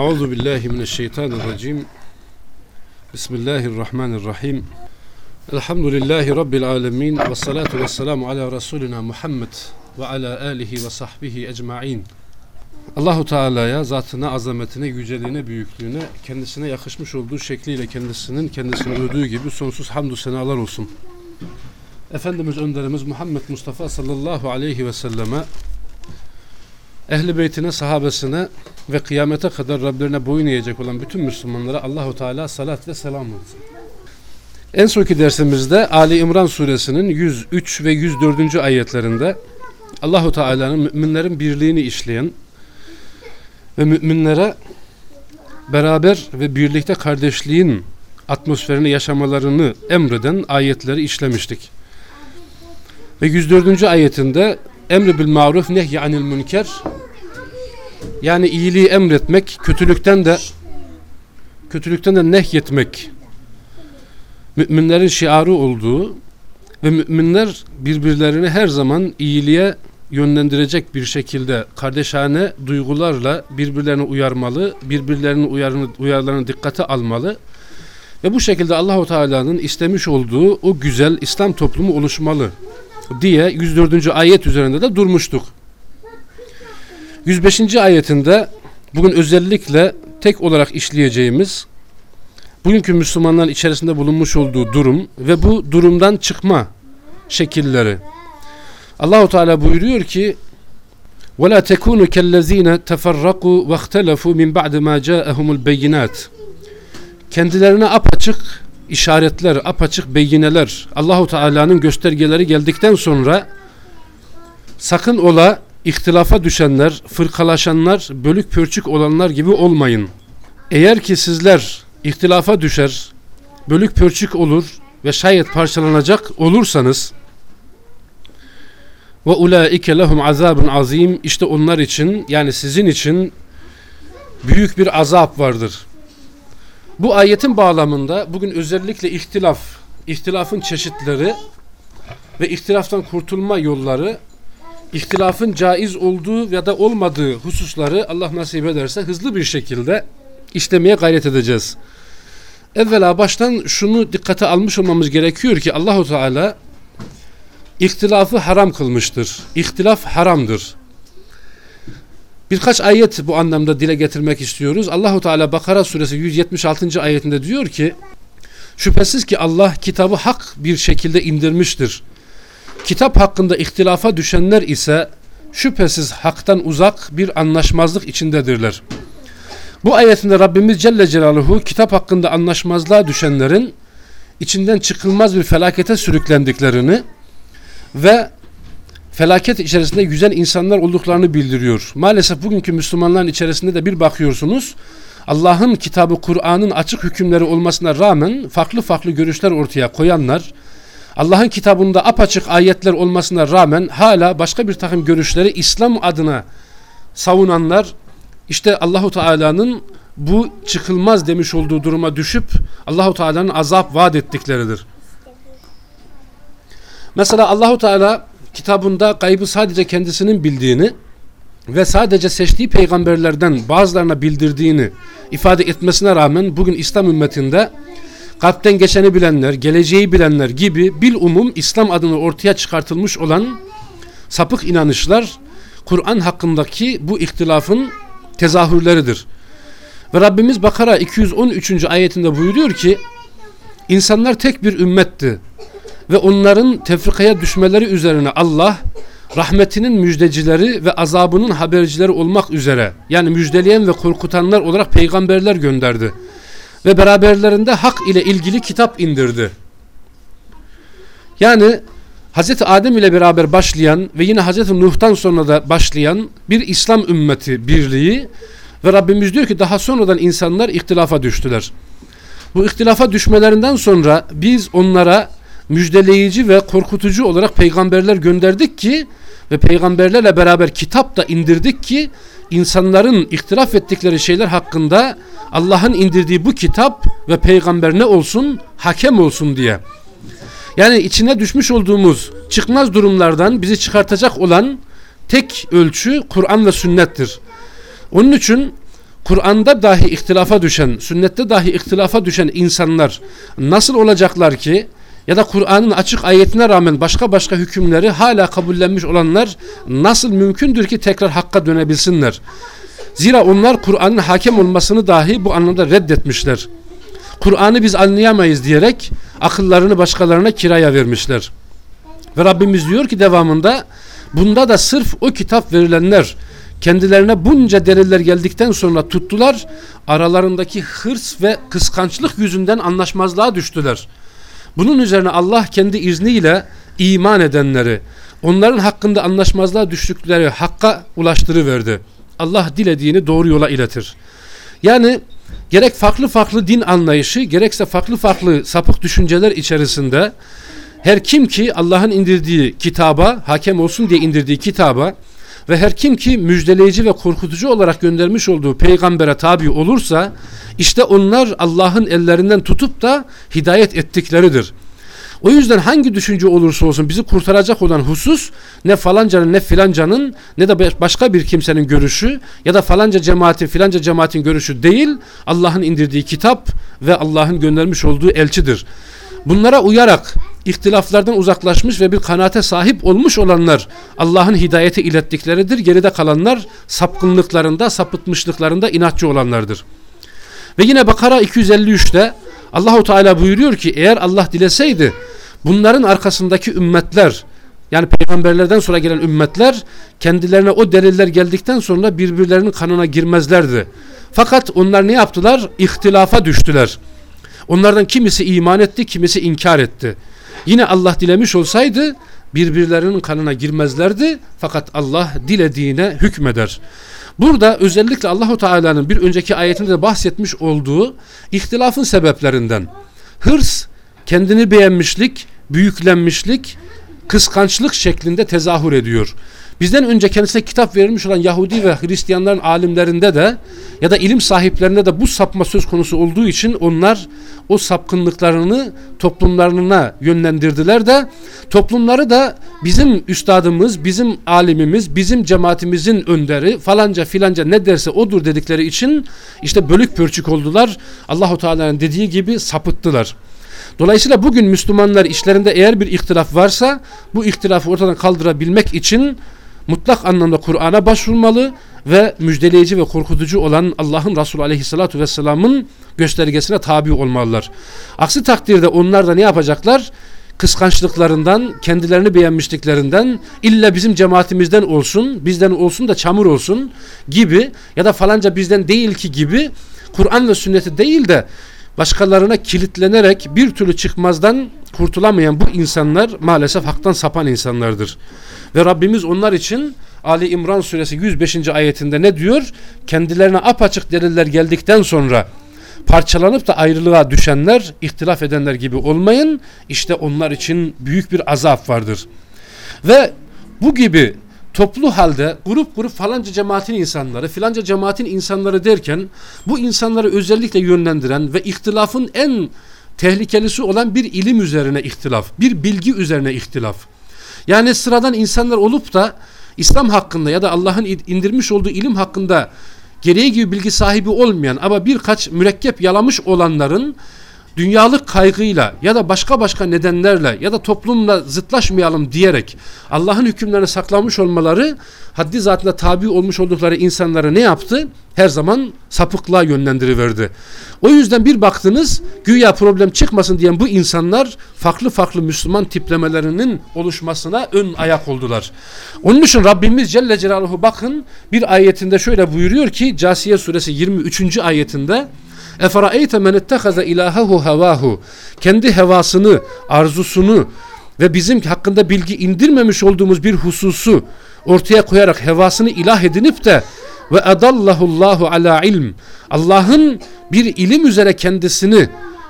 Euzu billahi mineşşeytanirracim. Bismillahirrahmanirrahim. Elhamdülillahi rabbil alamin ve salatu vesselamu ala rasulina Muhammed ve ala alihi ve sahbihi ecmaîn. Allahu Teala'ya zatına, azametine, yüceliğine, büyüklüğüne, kendisine yakışmış olduğu şekliyle kendisinin kendisini övdüğü gibi sonsuz hamdü senalar olsun. Efendimiz önderimiz Muhammed Mustafa sallallahu aleyhi ve selleme ehli beytine, sahabesine ve kıyamete kadar Rablerine boyun eğecek olan bütün Müslümanlara Allahu Teala salat ve selam olsun. En sonki dersimizde Ali İmran suresinin 103 ve 104. ayetlerinde Allahu Teala'nın müminlerin birliğini işleyen ve müminlere beraber ve birlikte kardeşliğin atmosferini yaşamalarını emreden ayetleri işlemiştik. Ve 104. ayetinde emri bil maruf nehy anil münker yani iyiliği emretmek, kötülükten de kötülükten de nehyetmek müminlerin şiarı olduğu ve müminler birbirlerini her zaman iyiliğe yönlendirecek bir şekilde kardeşane duygularla birbirlerini uyarmalı, birbirlerinin uyarını, uyarlarını dikkate almalı ve bu şekilde Allahu Teala'nın istemiş olduğu o güzel İslam toplumu oluşmalı diye 104. ayet üzerinde de durmuştuk. 105. ayetinde bugün özellikle tek olarak işleyeceğimiz bugünkü Müslümanların içerisinde bulunmuş olduğu durum ve bu durumdan çıkma şekilleri. Allahu Teala buyuruyor ki: "Ve tekunu kellezine teferraku ve ihtelefu min ba'de ma ca'ahumul beyinat." Kendilerine apaçık işaretler, apaçık beyineler, Allahu Teala'nın göstergeleri geldikten sonra sakın ola ihtilafa düşenler, fırkalaşanlar, bölük pörçük olanlar gibi olmayın. Eğer ki sizler ihtilafa düşer, bölük pörçük olur ve şayet parçalanacak olursanız ve ulaike lehum azabun azim işte onlar için yani sizin için büyük bir azap vardır. Bu ayetin bağlamında bugün özellikle ihtilaf, ihtilafın çeşitleri ve ihtilaftan kurtulma yolları, ihtilafın caiz olduğu ya da olmadığı hususları Allah nasip ederse hızlı bir şekilde işlemeye gayret edeceğiz. Evvela baştan şunu dikkate almış olmamız gerekiyor ki Allahu Teala ihtilafı haram kılmıştır. İhtilaf haramdır. Birkaç ayet bu anlamda dile getirmek istiyoruz. Allahu Teala Bakara suresi 176. ayetinde diyor ki: Şüphesiz ki Allah kitabı hak bir şekilde indirmiştir. Kitap hakkında ihtilafa düşenler ise şüphesiz haktan uzak bir anlaşmazlık içindedirler. Bu ayetinde Rabbimiz Celle Celaluhu kitap hakkında anlaşmazlığa düşenlerin içinden çıkılmaz bir felakete sürüklendiklerini ve felaket içerisinde güzel insanlar olduklarını bildiriyor. Maalesef bugünkü Müslümanların içerisinde de bir bakıyorsunuz Allah'ın kitabı Kur'an'ın açık hükümleri olmasına rağmen farklı farklı görüşler ortaya koyanlar Allah'ın kitabında apaçık ayetler olmasına rağmen hala başka bir takım görüşleri İslam adına savunanlar işte Allahu Teala'nın bu çıkılmaz demiş olduğu duruma düşüp Allahu Teala'nın azap vaat ettikleridir. Mesela Allahu Teala kitabında gaybı sadece kendisinin bildiğini ve sadece seçtiği peygamberlerden bazılarına bildirdiğini ifade etmesine rağmen bugün İslam ümmetinde kalpten geçeni bilenler, geleceği bilenler gibi bil umum İslam adını ortaya çıkartılmış olan sapık inanışlar Kur'an hakkındaki bu ihtilafın tezahürleridir. Ve Rabbimiz Bakara 213. ayetinde buyuruyor ki insanlar tek bir ümmetti ve onların tefrikaya düşmeleri üzerine Allah rahmetinin müjdecileri ve azabının habercileri olmak üzere yani müjdeleyen ve korkutanlar olarak peygamberler gönderdi ve beraberlerinde hak ile ilgili kitap indirdi. Yani Hz. Adem ile beraber başlayan ve yine Hz. Nuh'tan sonra da başlayan bir İslam ümmeti birliği ve Rabbimiz diyor ki daha sonradan insanlar ihtilafa düştüler. Bu ihtilafa düşmelerinden sonra biz onlara müjdeleyici ve korkutucu olarak peygamberler gönderdik ki ve peygamberlerle beraber kitap da indirdik ki insanların ihtilaf ettikleri şeyler hakkında Allah'ın indirdiği bu kitap ve peygamber ne olsun? Hakem olsun diye. Yani içine düşmüş olduğumuz çıkmaz durumlardan bizi çıkartacak olan tek ölçü Kur'an ve sünnettir. Onun için Kur'an'da dahi ihtilafa düşen, sünnette dahi ihtilafa düşen insanlar nasıl olacaklar ki ya da Kur'an'ın açık ayetine rağmen başka başka hükümleri hala kabullenmiş olanlar nasıl mümkündür ki tekrar hakka dönebilsinler? Zira onlar Kur'an'ın hakem olmasını dahi bu anlamda reddetmişler. Kur'an'ı biz anlayamayız diyerek akıllarını başkalarına kiraya vermişler. Ve Rabbimiz diyor ki devamında bunda da sırf o kitap verilenler kendilerine bunca deliller geldikten sonra tuttular. Aralarındaki hırs ve kıskançlık yüzünden anlaşmazlığa düştüler. Bunun üzerine Allah kendi izniyle iman edenleri, onların hakkında anlaşmazlığa düştükleri hakka ulaştırıverdi. Allah dilediğini doğru yola iletir. Yani gerek farklı farklı din anlayışı, gerekse farklı farklı sapık düşünceler içerisinde her kim ki Allah'ın indirdiği kitaba, hakem olsun diye indirdiği kitaba ve her kim ki müjdeleyici ve korkutucu olarak göndermiş olduğu peygambere tabi olursa işte onlar Allah'ın ellerinden tutup da hidayet ettikleridir. O yüzden hangi düşünce olursa olsun bizi kurtaracak olan husus ne falancanın ne filancanın ne de başka bir kimsenin görüşü ya da falanca cemaatin filanca cemaatin görüşü değil Allah'ın indirdiği kitap ve Allah'ın göndermiş olduğu elçidir. Bunlara uyarak ihtilaflardan uzaklaşmış ve bir kanaate sahip olmuş olanlar Allah'ın hidayeti ilettikleridir. Geride kalanlar sapkınlıklarında, sapıtmışlıklarında inatçı olanlardır. Ve yine Bakara 253'te Allahu Teala buyuruyor ki eğer Allah dileseydi bunların arkasındaki ümmetler yani peygamberlerden sonra gelen ümmetler kendilerine o deliller geldikten sonra birbirlerinin kanına girmezlerdi. Fakat onlar ne yaptılar? İhtilafa düştüler. Onlardan kimisi iman etti, kimisi inkar etti. Yine Allah dilemiş olsaydı birbirlerinin kanına girmezlerdi fakat Allah dilediğine hükmeder. Burada özellikle Allahu Teala'nın bir önceki ayetinde de bahsetmiş olduğu ihtilafın sebeplerinden hırs, kendini beğenmişlik, büyüklenmişlik, kıskançlık şeklinde tezahür ediyor. Bizden önce kendisine kitap verilmiş olan Yahudi ve Hristiyanların alimlerinde de ya da ilim sahiplerinde de bu sapma söz konusu olduğu için onlar o sapkınlıklarını toplumlarına yönlendirdiler de toplumları da bizim üstadımız, bizim alimimiz, bizim cemaatimizin önderi falanca filanca ne derse odur dedikleri için işte bölük pörçük oldular. Allahu Teala'nın dediği gibi sapıttılar. Dolayısıyla bugün Müslümanlar işlerinde eğer bir ihtilaf varsa bu ihtilafı ortadan kaldırabilmek için mutlak anlamda Kur'an'a başvurmalı ve müjdeleyici ve korkutucu olan Allah'ın Resulü Aleyhisselatü Vesselam'ın göstergesine tabi olmalılar. Aksi takdirde onlar da ne yapacaklar? Kıskançlıklarından, kendilerini beğenmişliklerinden, illa bizim cemaatimizden olsun, bizden olsun da çamur olsun gibi ya da falanca bizden değil ki gibi Kur'an ve sünneti değil de başkalarına kilitlenerek bir türlü çıkmazdan kurtulamayan bu insanlar maalesef haktan sapan insanlardır. Ve Rabbimiz onlar için Ali İmran suresi 105. ayetinde ne diyor? Kendilerine apaçık deliller geldikten sonra parçalanıp da ayrılığa düşenler, ihtilaf edenler gibi olmayın. İşte onlar için büyük bir azap vardır. Ve bu gibi toplu halde grup grup falanca cemaatin insanları filanca cemaatin insanları derken bu insanları özellikle yönlendiren ve ihtilafın en tehlikelisi olan bir ilim üzerine ihtilaf, bir bilgi üzerine ihtilaf. Yani sıradan insanlar olup da İslam hakkında ya da Allah'ın indirmiş olduğu ilim hakkında gereği gibi bilgi sahibi olmayan ama birkaç mürekkep yalamış olanların dünyalık kaygıyla ya da başka başka nedenlerle ya da toplumla zıtlaşmayalım diyerek Allah'ın hükümlerini saklamış olmaları haddi zatında tabi olmuş oldukları insanları ne yaptı? Her zaman sapıklığa yönlendiriverdi. O yüzden bir baktınız güya problem çıkmasın diyen bu insanlar farklı farklı Müslüman tiplemelerinin oluşmasına ön ayak oldular. Onun için Rabbimiz Celle Celaluhu bakın bir ayetinde şöyle buyuruyor ki Casiye suresi 23. ayetinde Eferaeyte men ettehaza ilahehu hevahu. Kendi hevasını, arzusunu ve bizim hakkında bilgi indirmemiş olduğumuz bir hususu ortaya koyarak hevasını ilah edinip de ve edallahullahu ala ilm. Allah'ın bir ilim üzere kendisini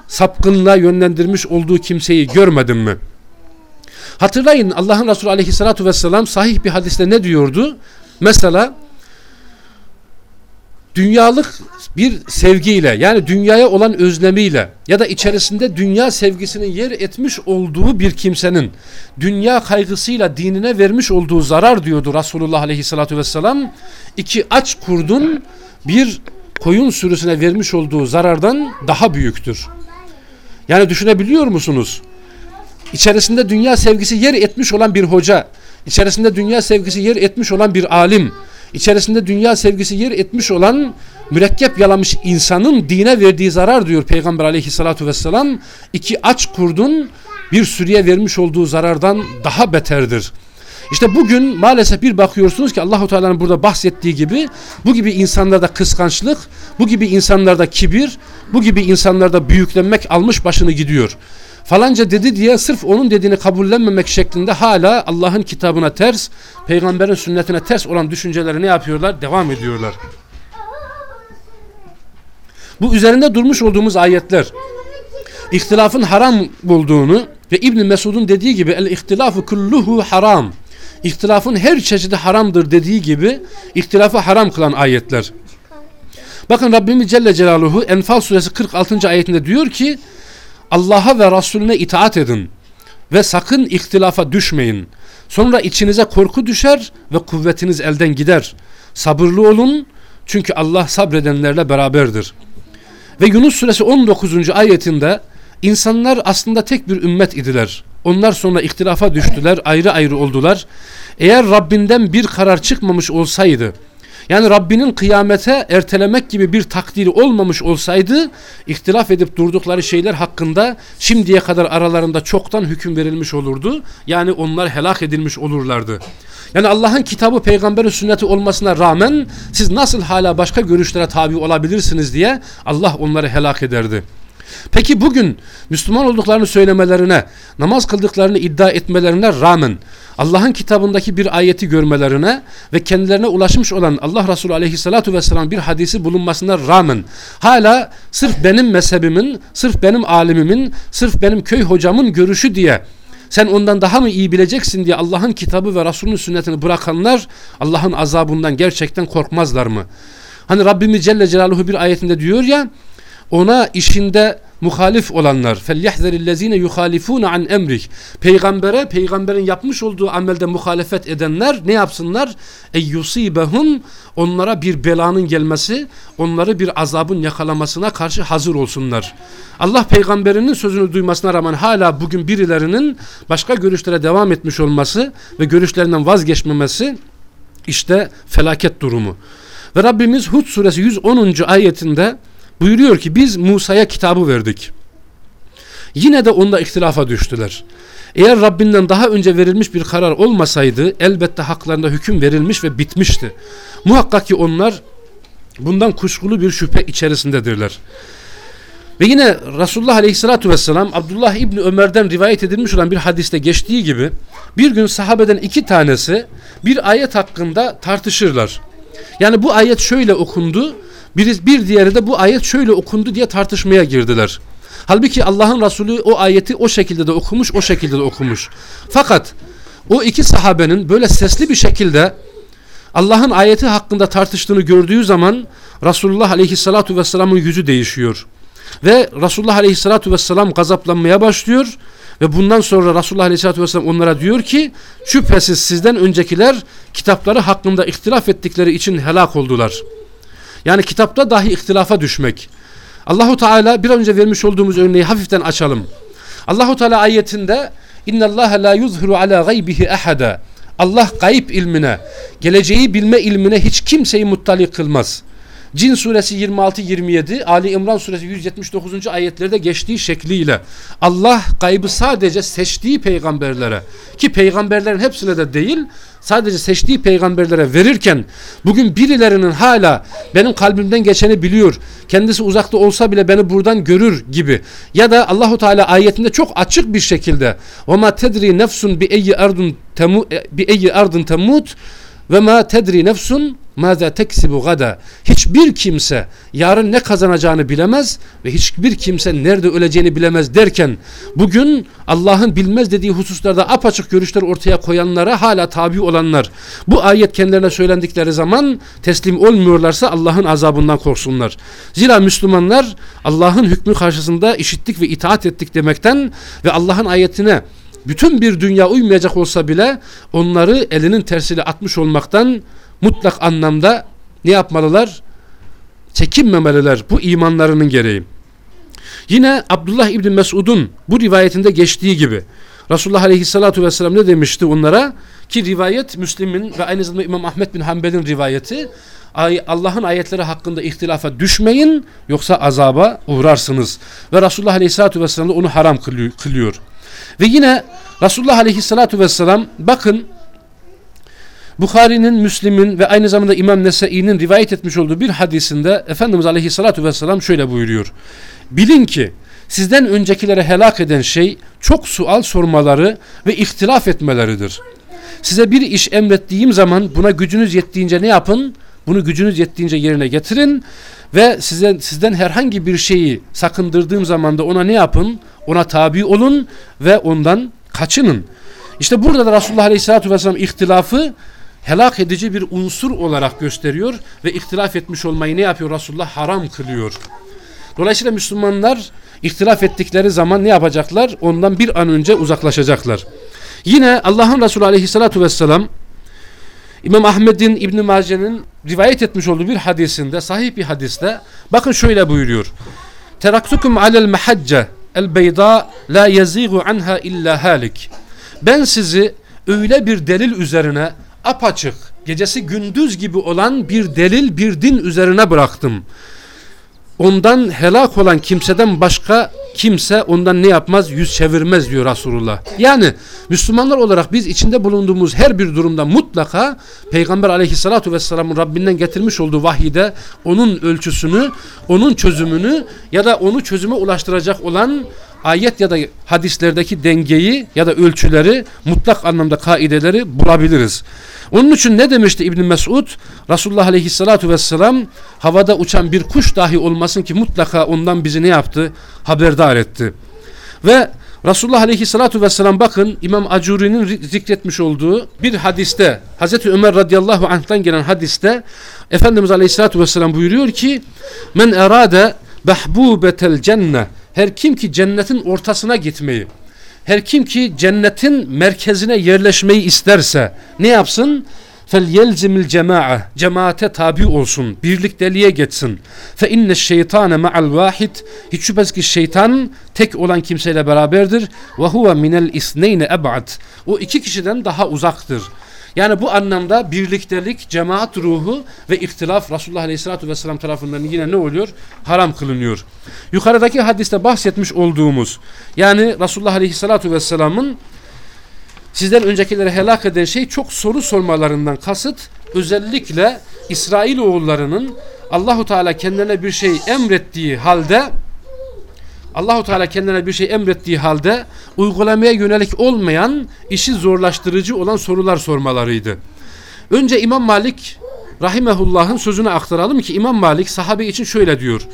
sapkınlığa yönlendirmiş olduğu kimseyi görmedin mi? Hatırlayın Allah'ın Resulü aleyhissalatu vesselam sahih bir hadiste ne diyordu? Mesela dünyalık bir sevgiyle yani dünyaya olan özlemiyle ya da içerisinde dünya sevgisinin yer etmiş olduğu bir kimsenin dünya kaygısıyla dinine vermiş olduğu zarar diyordu Resulullah aleyhissalatü vesselam iki aç kurdun bir koyun sürüsüne vermiş olduğu zarardan daha büyüktür. Yani düşünebiliyor musunuz? İçerisinde dünya sevgisi yer etmiş olan bir hoca, içerisinde dünya sevgisi yer etmiş olan bir alim, içerisinde dünya sevgisi yer etmiş olan mürekkep yalamış insanın dine verdiği zarar diyor Peygamber aleyhissalatu vesselam iki aç kurdun bir sürüye vermiş olduğu zarardan daha beterdir. İşte bugün maalesef bir bakıyorsunuz ki Allahu Teala'nın burada bahsettiği gibi bu gibi insanlarda kıskançlık, bu gibi insanlarda kibir, bu gibi insanlarda büyüklenmek almış başını gidiyor. Falanca dedi diye sırf onun dediğini kabullenmemek şeklinde hala Allah'ın kitabına ters, peygamberin sünnetine ters olan düşünceleri ne yapıyorlar? Devam ediyorlar. Bu üzerinde durmuş olduğumuz ayetler ihtilafın haram bulduğunu ve İbn Mesud'un dediği gibi el ihtilafu kulluhu haram. İhtilafın her çeşidi haramdır dediği gibi ihtilafı haram kılan ayetler. Bakın Rabbimiz Celle Celaluhu Enfal suresi 46. ayetinde diyor ki Allah'a ve Resulüne itaat edin ve sakın ihtilafa düşmeyin. Sonra içinize korku düşer ve kuvvetiniz elden gider. Sabırlı olun çünkü Allah sabredenlerle beraberdir. Ve Yunus suresi 19. ayetinde insanlar aslında tek bir ümmet idiler. Onlar sonra ihtilafa düştüler, ayrı ayrı oldular. Eğer Rabbinden bir karar çıkmamış olsaydı, yani Rabbinin kıyamete ertelemek gibi bir takdiri olmamış olsaydı ihtilaf edip durdukları şeyler hakkında şimdiye kadar aralarında çoktan hüküm verilmiş olurdu. Yani onlar helak edilmiş olurlardı. Yani Allah'ın kitabı peygamberin sünneti olmasına rağmen siz nasıl hala başka görüşlere tabi olabilirsiniz diye Allah onları helak ederdi. Peki bugün Müslüman olduklarını söylemelerine, namaz kıldıklarını iddia etmelerine rağmen Allah'ın kitabındaki bir ayeti görmelerine ve kendilerine ulaşmış olan Allah Resulü aleyhissalatu vesselam bir hadisi bulunmasına rağmen hala sırf benim mezhebimin, sırf benim alimimin, sırf benim köy hocamın görüşü diye sen ondan daha mı iyi bileceksin diye Allah'ın kitabı ve Resulünün sünnetini bırakanlar Allah'ın azabından gerçekten korkmazlar mı? Hani Rabbimiz Celle Celaluhu bir ayetinde diyor ya ona işinde muhalif olanlar felyahzerillezine yuhalifune an emrik peygambere peygamberin yapmış olduğu amelde muhalefet edenler ne yapsınlar ey yusibehum onlara bir belanın gelmesi onları bir azabın yakalamasına karşı hazır olsunlar Allah peygamberinin sözünü duymasına rağmen hala bugün birilerinin başka görüşlere devam etmiş olması ve görüşlerinden vazgeçmemesi işte felaket durumu ve Rabbimiz Hud suresi 110. ayetinde Buyuruyor ki biz Musa'ya kitabı verdik. Yine de onda ihtilafa düştüler. Eğer Rabbinden daha önce verilmiş bir karar olmasaydı elbette haklarında hüküm verilmiş ve bitmişti. Muhakkak ki onlar bundan kuşkulu bir şüphe içerisindedirler. Ve yine Resulullah Aleyhisselatü Vesselam Abdullah İbni Ömer'den rivayet edilmiş olan bir hadiste geçtiği gibi bir gün sahabeden iki tanesi bir ayet hakkında tartışırlar. Yani bu ayet şöyle okundu bir, bir diğeri de bu ayet şöyle okundu diye tartışmaya girdiler. Halbuki Allah'ın Resulü o ayeti o şekilde de okumuş, o şekilde de okumuş. Fakat o iki sahabenin böyle sesli bir şekilde Allah'ın ayeti hakkında tartıştığını gördüğü zaman Resulullah Aleyhisselatü Vesselam'ın yüzü değişiyor. Ve Resulullah Aleyhisselatü Vesselam gazaplanmaya başlıyor ve bundan sonra Resulullah Aleyhisselatü Vesselam onlara diyor ki şüphesiz sizden öncekiler kitapları hakkında ihtilaf ettikleri için helak oldular. Yani kitapta dahi ihtilafa düşmek. Allahu Teala bir önce vermiş olduğumuz örneği hafiften açalım. Allahu Teala ayetinde İnna Allah la yuzhiru ala gaybihi ahada. Allah gayb ilmine, geleceği bilme ilmine hiç kimseyi muttali kılmaz. Cin suresi 26-27, Ali İmran suresi 179. ayetlerde geçtiği şekliyle Allah gaybı sadece seçtiği peygamberlere ki peygamberlerin hepsine de değil sadece seçtiği peygamberlere verirken bugün birilerinin hala benim kalbimden geçeni biliyor. Kendisi uzakta olsa bile beni buradan görür gibi. Ya da Allahu Teala ayetinde çok açık bir şekilde ve ma tedri nefsun bi eyyi ardın temu bi eyyi ardın temut ve ma tedri nefsun Maze teksibu gada. Hiçbir kimse yarın ne kazanacağını bilemez ve hiçbir kimse nerede öleceğini bilemez derken bugün Allah'ın bilmez dediği hususlarda apaçık görüşler ortaya koyanlara hala tabi olanlar bu ayet kendilerine söylendikleri zaman teslim olmuyorlarsa Allah'ın azabından korksunlar. Zira Müslümanlar Allah'ın hükmü karşısında işittik ve itaat ettik demekten ve Allah'ın ayetine bütün bir dünya uymayacak olsa bile onları elinin tersiyle atmış olmaktan mutlak anlamda ne yapmalılar? çekinmemeliler bu imanlarının gereği. Yine Abdullah İbni Mesud'un bu rivayetinde geçtiği gibi Resulullah Aleyhisselatü Vesselam ne demişti onlara? Ki rivayet Müslim'in ve aynı zamanda İmam Ahmet bin Hanbel'in rivayeti Allah'ın ayetleri hakkında ihtilafa düşmeyin yoksa azaba uğrarsınız. Ve Resulullah Aleyhisselatü Vesselam da onu haram kılıyor. Ve yine Resulullah Aleyhisselatü Vesselam bakın Bukhari'nin, Müslim'in ve aynı zamanda İmam Nesai'nin rivayet etmiş olduğu bir hadisinde Efendimiz Aleyhisselatü Vesselam şöyle buyuruyor. Bilin ki sizden öncekilere helak eden şey çok sual sormaları ve ihtilaf etmeleridir. Size bir iş emrettiğim zaman buna gücünüz yettiğince ne yapın? Bunu gücünüz yettiğince yerine getirin ve sizden, sizden herhangi bir şeyi sakındırdığım zaman da ona ne yapın? Ona tabi olun ve ondan kaçının. İşte burada da Resulullah Aleyhisselatü Vesselam ihtilafı helak edici bir unsur olarak gösteriyor ve ihtilaf etmiş olmayı ne yapıyor? Resulullah haram kılıyor. Dolayısıyla Müslümanlar ihtilaf ettikleri zaman ne yapacaklar? Ondan bir an önce uzaklaşacaklar. Yine Allah'ın Resulü Aleyhisselatü Vesselam İmam Ahmed'in İbn Mace'nin rivayet etmiş olduğu bir hadisinde, sahih bir hadiste bakın şöyle buyuruyor. Teraktukum alel mehacce el beyda la yazigu anha illa halik. Ben sizi öyle bir delil üzerine apaçık, gecesi gündüz gibi olan bir delil, bir din üzerine bıraktım. Ondan helak olan kimseden başka kimse ondan ne yapmaz? Yüz çevirmez diyor Resulullah. Yani Müslümanlar olarak biz içinde bulunduğumuz her bir durumda mutlaka Peygamber aleyhissalatu vesselamın Rabbinden getirmiş olduğu vahide onun ölçüsünü, onun çözümünü ya da onu çözüme ulaştıracak olan ayet ya da hadislerdeki dengeyi ya da ölçüleri mutlak anlamda kaideleri bulabiliriz. Onun için ne demişti İbn Mesud? Resulullah Aleyhissalatu vesselam havada uçan bir kuş dahi olmasın ki mutlaka ondan bizi ne yaptı? Haberdar etti. Ve Resulullah Aleyhissalatu vesselam bakın İmam Acuri'nin zikretmiş olduğu bir hadiste Hazreti Ömer radıyallahu anh'tan gelen hadiste Efendimiz Aleyhissalatu vesselam buyuruyor ki men erade behbubetel cenne her kim ki cennetin ortasına gitmeyi her kim ki cennetin merkezine yerleşmeyi isterse ne yapsın? yelzimil cema'a cemaate tabi olsun birlikteliğe geçsin. inne şeytane ma'al vahid hiç şüphesiz ki şeytan tek olan kimseyle beraberdir. huve minel isneyne eb'ad o iki kişiden daha uzaktır yani bu anlamda birliktelik, cemaat ruhu ve ihtilaf Resulullah Aleyhisselatü Vesselam tarafından yine ne oluyor? Haram kılınıyor. Yukarıdaki hadiste bahsetmiş olduğumuz yani Resulullah Aleyhisselatü Vesselam'ın sizden öncekileri helak eden şey çok soru sormalarından kasıt özellikle İsrail oğullarının Allahu Teala kendilerine bir şey emrettiği halde Allahu Teala kendine bir şey emrettiği halde uygulamaya yönelik olmayan, işi zorlaştırıcı olan sorular sormalarıydı. Önce İmam Malik rahimehullah'ın sözünü aktaralım ki İmam Malik sahabe için şöyle diyor.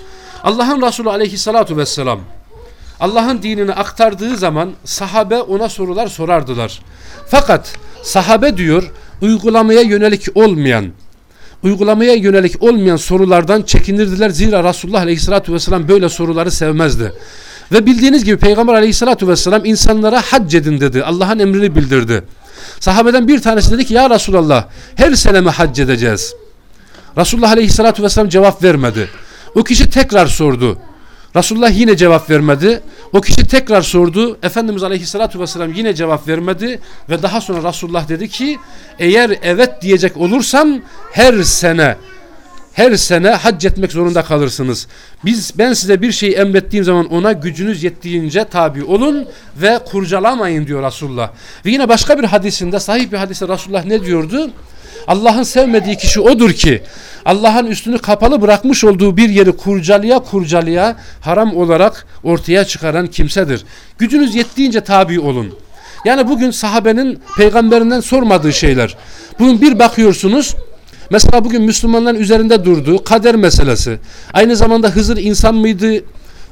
Allah'ın Resulü aleyhissalatu vesselam Allah'ın dinini aktardığı zaman sahabe ona sorular sorardılar. Fakat sahabe diyor uygulamaya yönelik olmayan uygulamaya yönelik olmayan sorulardan çekinirdiler. Zira Resulullah Aleyhisselatü Vesselam böyle soruları sevmezdi. Ve bildiğiniz gibi Peygamber Aleyhisselatü Vesselam insanlara hac edin dedi. Allah'ın emrini bildirdi. Sahabeden bir tanesi dedi ki ya Resulallah her sene mi hac edeceğiz? Resulullah Aleyhisselatü Vesselam cevap vermedi. O kişi tekrar sordu. Resulullah yine cevap vermedi. O kişi tekrar sordu. Efendimiz Aleyhisselatü Vesselam yine cevap vermedi. Ve daha sonra Resulullah dedi ki eğer evet diyecek olursam her sene her sene hac etmek zorunda kalırsınız. Biz ben size bir şey emrettiğim zaman ona gücünüz yettiğince tabi olun ve kurcalamayın diyor Resulullah. Ve yine başka bir hadisinde sahih bir hadiste Resulullah ne diyordu? Allah'ın sevmediği kişi odur ki Allah'ın üstünü kapalı bırakmış olduğu bir yeri kurcalıya kurcalıya haram olarak ortaya çıkaran kimsedir. Gücünüz yettiğince tabi olun. Yani bugün sahabenin peygamberinden sormadığı şeyler. Bugün bir bakıyorsunuz Mesela bugün Müslümanların üzerinde durduğu kader meselesi. Aynı zamanda Hızır insan mıydı,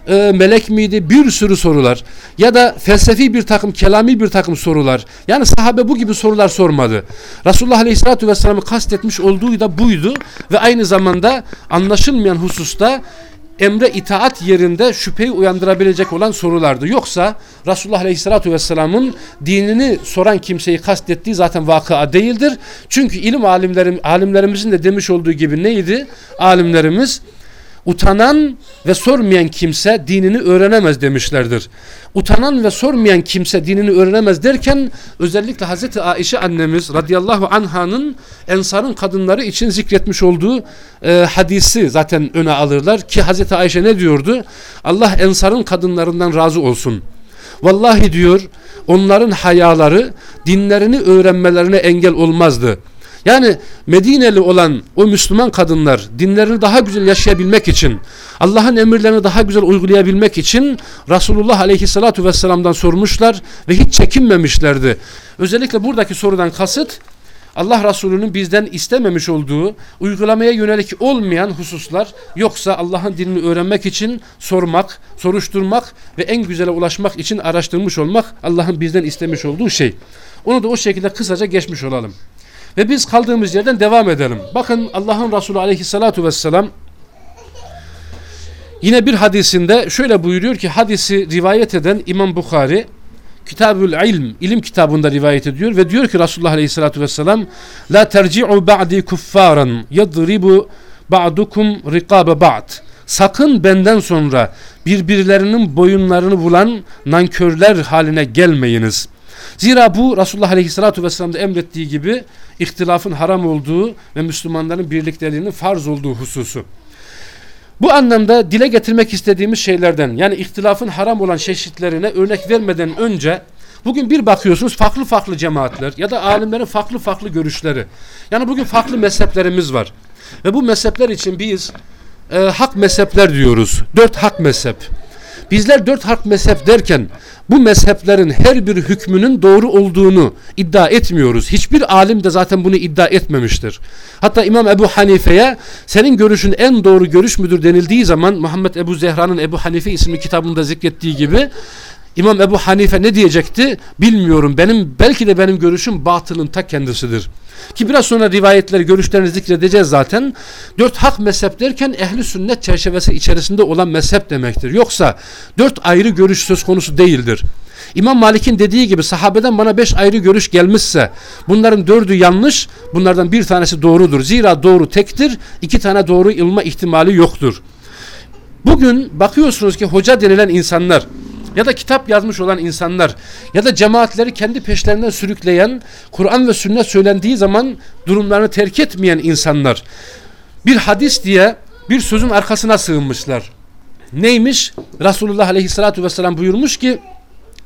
e, melek miydi bir sürü sorular ya da felsefi bir takım kelami bir takım sorular yani sahabe bu gibi sorular sormadı Resulullah Aleyhisselatü Vesselam'ı kastetmiş olduğu da buydu ve aynı zamanda anlaşılmayan hususta emre itaat yerinde şüpheyi uyandırabilecek olan sorulardı. Yoksa Resulullah Aleyhisselatü Vesselam'ın dinini soran kimseyi kastettiği zaten vakıa değildir. Çünkü ilim alimlerim, alimlerimizin de demiş olduğu gibi neydi? Alimlerimiz utanan ve sormayan kimse dinini öğrenemez demişlerdir. Utanan ve sormayan kimse dinini öğrenemez derken özellikle Hazreti Aişe annemiz radıyallahu anhanın ensarın kadınları için zikretmiş olduğu e, hadisi zaten öne alırlar ki Hazreti Ayşe ne diyordu? Allah ensarın kadınlarından razı olsun. Vallahi diyor onların hayaları dinlerini öğrenmelerine engel olmazdı. Yani Medineli olan o Müslüman kadınlar dinlerini daha güzel yaşayabilmek için, Allah'ın emirlerini daha güzel uygulayabilmek için Resulullah Aleyhisselatü Vesselam'dan sormuşlar ve hiç çekinmemişlerdi. Özellikle buradaki sorudan kasıt Allah Resulü'nün bizden istememiş olduğu uygulamaya yönelik olmayan hususlar yoksa Allah'ın dinini öğrenmek için sormak, soruşturmak ve en güzele ulaşmak için araştırmış olmak Allah'ın bizden istemiş olduğu şey. Onu da o şekilde kısaca geçmiş olalım. Ve biz kaldığımız yerden devam edelim. Bakın Allah'ın Resulü aleyhissalatu vesselam yine bir hadisinde şöyle buyuruyor ki hadisi rivayet eden İmam Bukhari Kitabül İlm ilim kitabında rivayet ediyor ve diyor ki Resulullah Aleyhissalatu vesselam la terci'u ba'di kuffaran yadribu ba'dukum rikabe ba'd sakın benden sonra birbirlerinin boyunlarını bulan nankörler haline gelmeyiniz. Zira bu Resulullah Aleyhisselatü Vesselam'da emrettiği gibi ihtilafın haram olduğu ve Müslümanların birlikteliğinin farz olduğu hususu. Bu anlamda dile getirmek istediğimiz şeylerden yani ihtilafın haram olan çeşitlerine örnek vermeden önce bugün bir bakıyorsunuz farklı farklı cemaatler ya da alimlerin farklı farklı görüşleri. Yani bugün farklı mezheplerimiz var. Ve bu mezhepler için biz e, hak mezhepler diyoruz. Dört hak mezhep. Bizler dört hak mezhep derken bu mezheplerin her bir hükmünün doğru olduğunu iddia etmiyoruz. Hiçbir alim de zaten bunu iddia etmemiştir. Hatta İmam Ebu Hanife'ye senin görüşün en doğru görüş müdür denildiği zaman Muhammed Ebu Zehra'nın Ebu Hanife isimli kitabında zikrettiği gibi İmam Ebu Hanife ne diyecekti? Bilmiyorum. Benim belki de benim görüşüm batılın ta kendisidir. Ki biraz sonra rivayetleri, görüşlerini zikredeceğiz zaten. Dört hak mezhep derken ehli sünnet çerçevesi içerisinde olan mezhep demektir. Yoksa dört ayrı görüş söz konusu değildir. İmam Malik'in dediği gibi sahabeden bana beş ayrı görüş gelmişse bunların dördü yanlış bunlardan bir tanesi doğrudur. Zira doğru tektir iki tane doğru ilma ihtimali yoktur. Bugün bakıyorsunuz ki hoca denilen insanlar ya da kitap yazmış olan insanlar ya da cemaatleri kendi peşlerinden sürükleyen Kur'an ve sünnet söylendiği zaman durumlarını terk etmeyen insanlar bir hadis diye bir sözün arkasına sığınmışlar. Neymiş? Resulullah Aleyhisselatü Vesselam buyurmuş ki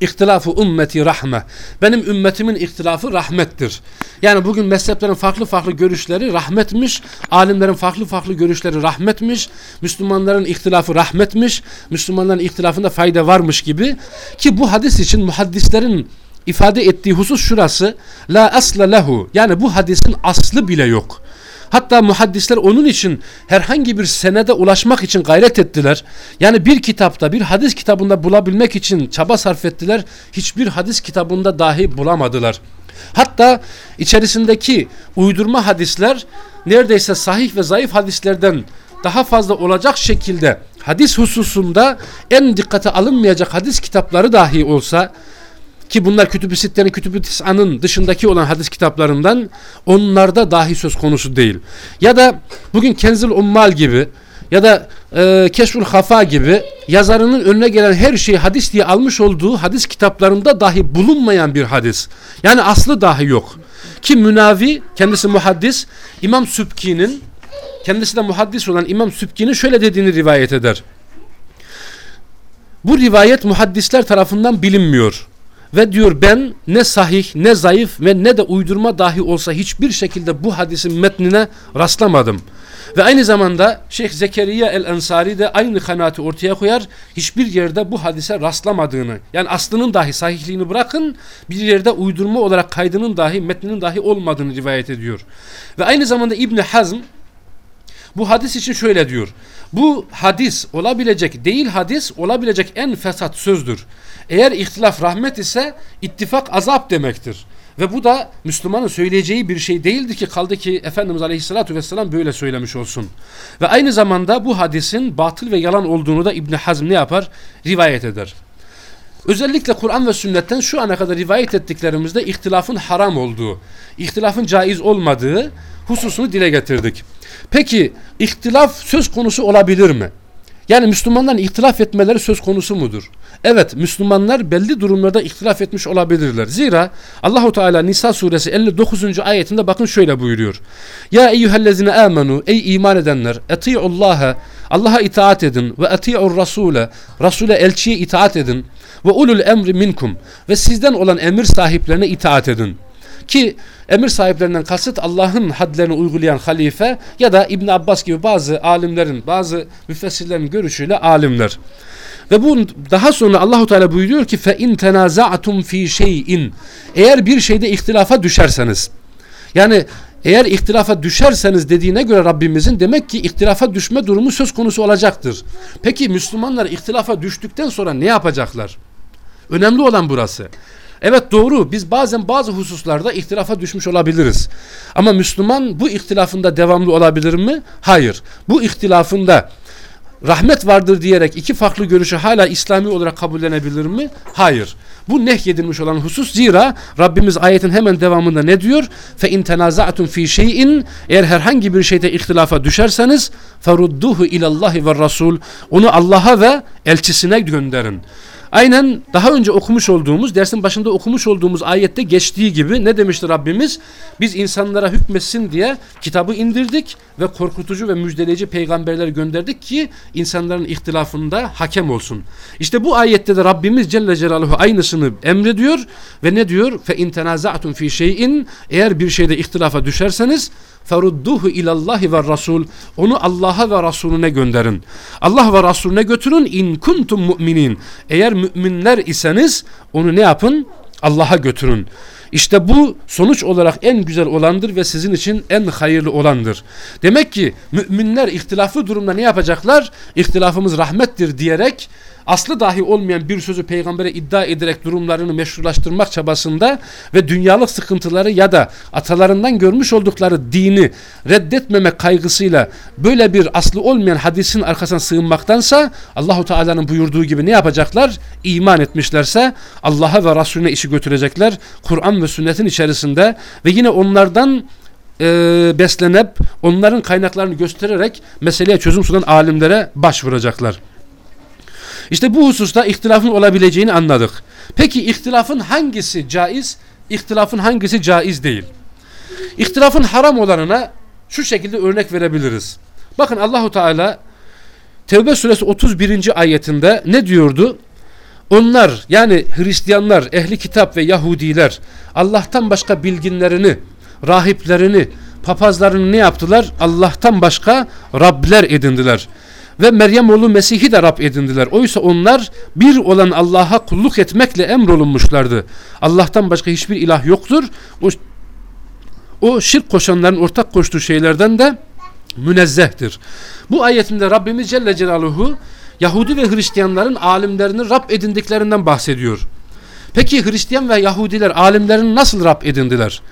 İhtilafı ümmeti rahme. Benim ümmetimin ihtilafı rahmettir. Yani bugün mezheplerin farklı farklı görüşleri rahmetmiş. Alimlerin farklı farklı görüşleri rahmetmiş. Müslümanların ihtilafı rahmetmiş. Müslümanların ihtilafında fayda varmış gibi. Ki bu hadis için muhaddislerin ifade ettiği husus şurası. La asla lehu. Yani bu hadisin aslı bile yok. Hatta muhaddisler onun için herhangi bir senede ulaşmak için gayret ettiler. Yani bir kitapta, bir hadis kitabında bulabilmek için çaba sarf ettiler. Hiçbir hadis kitabında dahi bulamadılar. Hatta içerisindeki uydurma hadisler neredeyse sahih ve zayıf hadislerden daha fazla olacak şekilde hadis hususunda en dikkate alınmayacak hadis kitapları dahi olsa ki bunlar Kütüb-i Sitte'nin Kütüb-i Tis'anın dışındaki olan hadis kitaplarından onlarda dahi söz konusu değil. Ya da bugün Kenzil Ummal gibi ya da e, Keşful Hafa gibi yazarının önüne gelen her şeyi hadis diye almış olduğu hadis kitaplarında dahi bulunmayan bir hadis. Yani aslı dahi yok. Ki Münavi kendisi muhaddis İmam Sübki'nin kendisi de muhaddis olan İmam Sübki'nin şöyle dediğini rivayet eder. Bu rivayet muhaddisler tarafından bilinmiyor. Ve diyor ben ne sahih ne zayıf ve ne de uydurma dahi olsa hiçbir şekilde bu hadisin metnine rastlamadım. Ve aynı zamanda Şeyh Zekeriya el-Ensari de aynı kanaati ortaya koyar. Hiçbir yerde bu hadise rastlamadığını yani aslının dahi sahihliğini bırakın bir yerde uydurma olarak kaydının dahi metninin dahi olmadığını rivayet ediyor. Ve aynı zamanda İbni Hazm bu hadis için şöyle diyor. Bu hadis olabilecek değil hadis olabilecek en fesat sözdür. Eğer ihtilaf rahmet ise ittifak azap demektir. Ve bu da Müslümanın söyleyeceği bir şey değildir ki kaldı ki Efendimiz Aleyhisselatü Vesselam böyle söylemiş olsun. Ve aynı zamanda bu hadisin batıl ve yalan olduğunu da İbni Hazm ne yapar? Rivayet eder. Özellikle Kur'an ve sünnetten şu ana kadar rivayet ettiklerimizde ihtilafın haram olduğu, ihtilafın caiz olmadığı hususunu dile getirdik. Peki ihtilaf söz konusu olabilir mi? Yani Müslümanların ihtilaf etmeleri söz konusu mudur? Evet Müslümanlar belli durumlarda ihtilaf etmiş olabilirler. Zira Allahu Teala Nisa suresi 59. ayetinde bakın şöyle buyuruyor. Ya eyyühellezine amenu ey iman edenler eti'ullaha Allah'a itaat edin ve eti'ur rasule Rasule elçiye itaat edin ve ulul emri minkum ve sizden olan emir sahiplerine itaat edin. Ki emir sahiplerinden kasıt Allah'ın hadlerini uygulayan halife ya da İbn Abbas gibi bazı alimlerin, bazı müfessirlerin görüşüyle alimler. Ve bu daha sonra Allahu Teala buyuruyor ki fe in tenaza'tum fi şey'in eğer bir şeyde ihtilafa düşerseniz yani eğer ihtilafa düşerseniz dediğine göre Rabbimizin demek ki ihtilafa düşme durumu söz konusu olacaktır. Peki Müslümanlar ihtilafa düştükten sonra ne yapacaklar? Önemli olan burası. Evet doğru biz bazen bazı hususlarda ihtilafa düşmüş olabiliriz. Ama Müslüman bu ihtilafında devamlı olabilir mi? Hayır. Bu ihtilafında rahmet vardır diyerek iki farklı görüşü hala İslami olarak kabullenebilir mi? Hayır. Bu nehyedilmiş olan husus zira Rabbimiz ayetin hemen devamında ne diyor? Fe in tenaza'tum fi şeyin eğer herhangi bir şeyde ihtilafa düşerseniz ferudduhu ilallahi ve rasul onu Allah'a ve elçisine gönderin. Aynen daha önce okumuş olduğumuz, dersin başında okumuş olduğumuz ayette geçtiği gibi ne demişti Rabbimiz? Biz insanlara hükmetsin diye kitabı indirdik ve korkutucu ve müjdeleyici peygamberler gönderdik ki insanların ihtilafında hakem olsun. İşte bu ayette de Rabbimiz Celle Celaluhu aynısını emrediyor ve ne diyor? Fe in tenaza'tum fi şeyin eğer bir şeyde ihtilafa düşerseniz ferudduhu ilallahi ve rasul onu Allah'a ve Resulüne gönderin. Allah ve Resulüne götürün in kuntum mu'minin. Eğer müminler iseniz onu ne yapın? Allah'a götürün. İşte bu sonuç olarak en güzel olandır ve sizin için en hayırlı olandır. Demek ki müminler ihtilaflı durumda ne yapacaklar? İhtilafımız rahmettir diyerek aslı dahi olmayan bir sözü peygambere iddia ederek durumlarını meşrulaştırmak çabasında ve dünyalık sıkıntıları ya da atalarından görmüş oldukları dini reddetmemek kaygısıyla böyle bir aslı olmayan hadisin arkasına sığınmaktansa Allahu Teala'nın buyurduğu gibi ne yapacaklar? İman etmişlerse Allah'a ve Resulüne işi götürecekler. Kur'an ve sünnetin içerisinde ve yine onlardan e, beslenip onların kaynaklarını göstererek meseleye çözüm sunan alimlere başvuracaklar. İşte bu hususta ihtilafın olabileceğini anladık. Peki ihtilafın hangisi caiz, ihtilafın hangisi caiz değil? İhtilafın haram olanına şu şekilde örnek verebiliriz. Bakın Allahu Teala Tevbe suresi 31. ayetinde ne diyordu? Onlar yani Hristiyanlar, ehli kitap ve Yahudiler Allah'tan başka bilginlerini, rahiplerini, papazlarını ne yaptılar? Allah'tan başka Rabler edindiler ve Meryem oğlu Mesih'i de Rab edindiler. Oysa onlar bir olan Allah'a kulluk etmekle emrolunmuşlardı. Allah'tan başka hiçbir ilah yoktur. O, o şirk koşanların ortak koştuğu şeylerden de münezzehtir. Bu ayetinde Rabbimiz Celle Celaluhu Yahudi ve Hristiyanların alimlerini Rab edindiklerinden bahsediyor. Peki Hristiyan ve Yahudiler alimlerini nasıl Rab edindiler?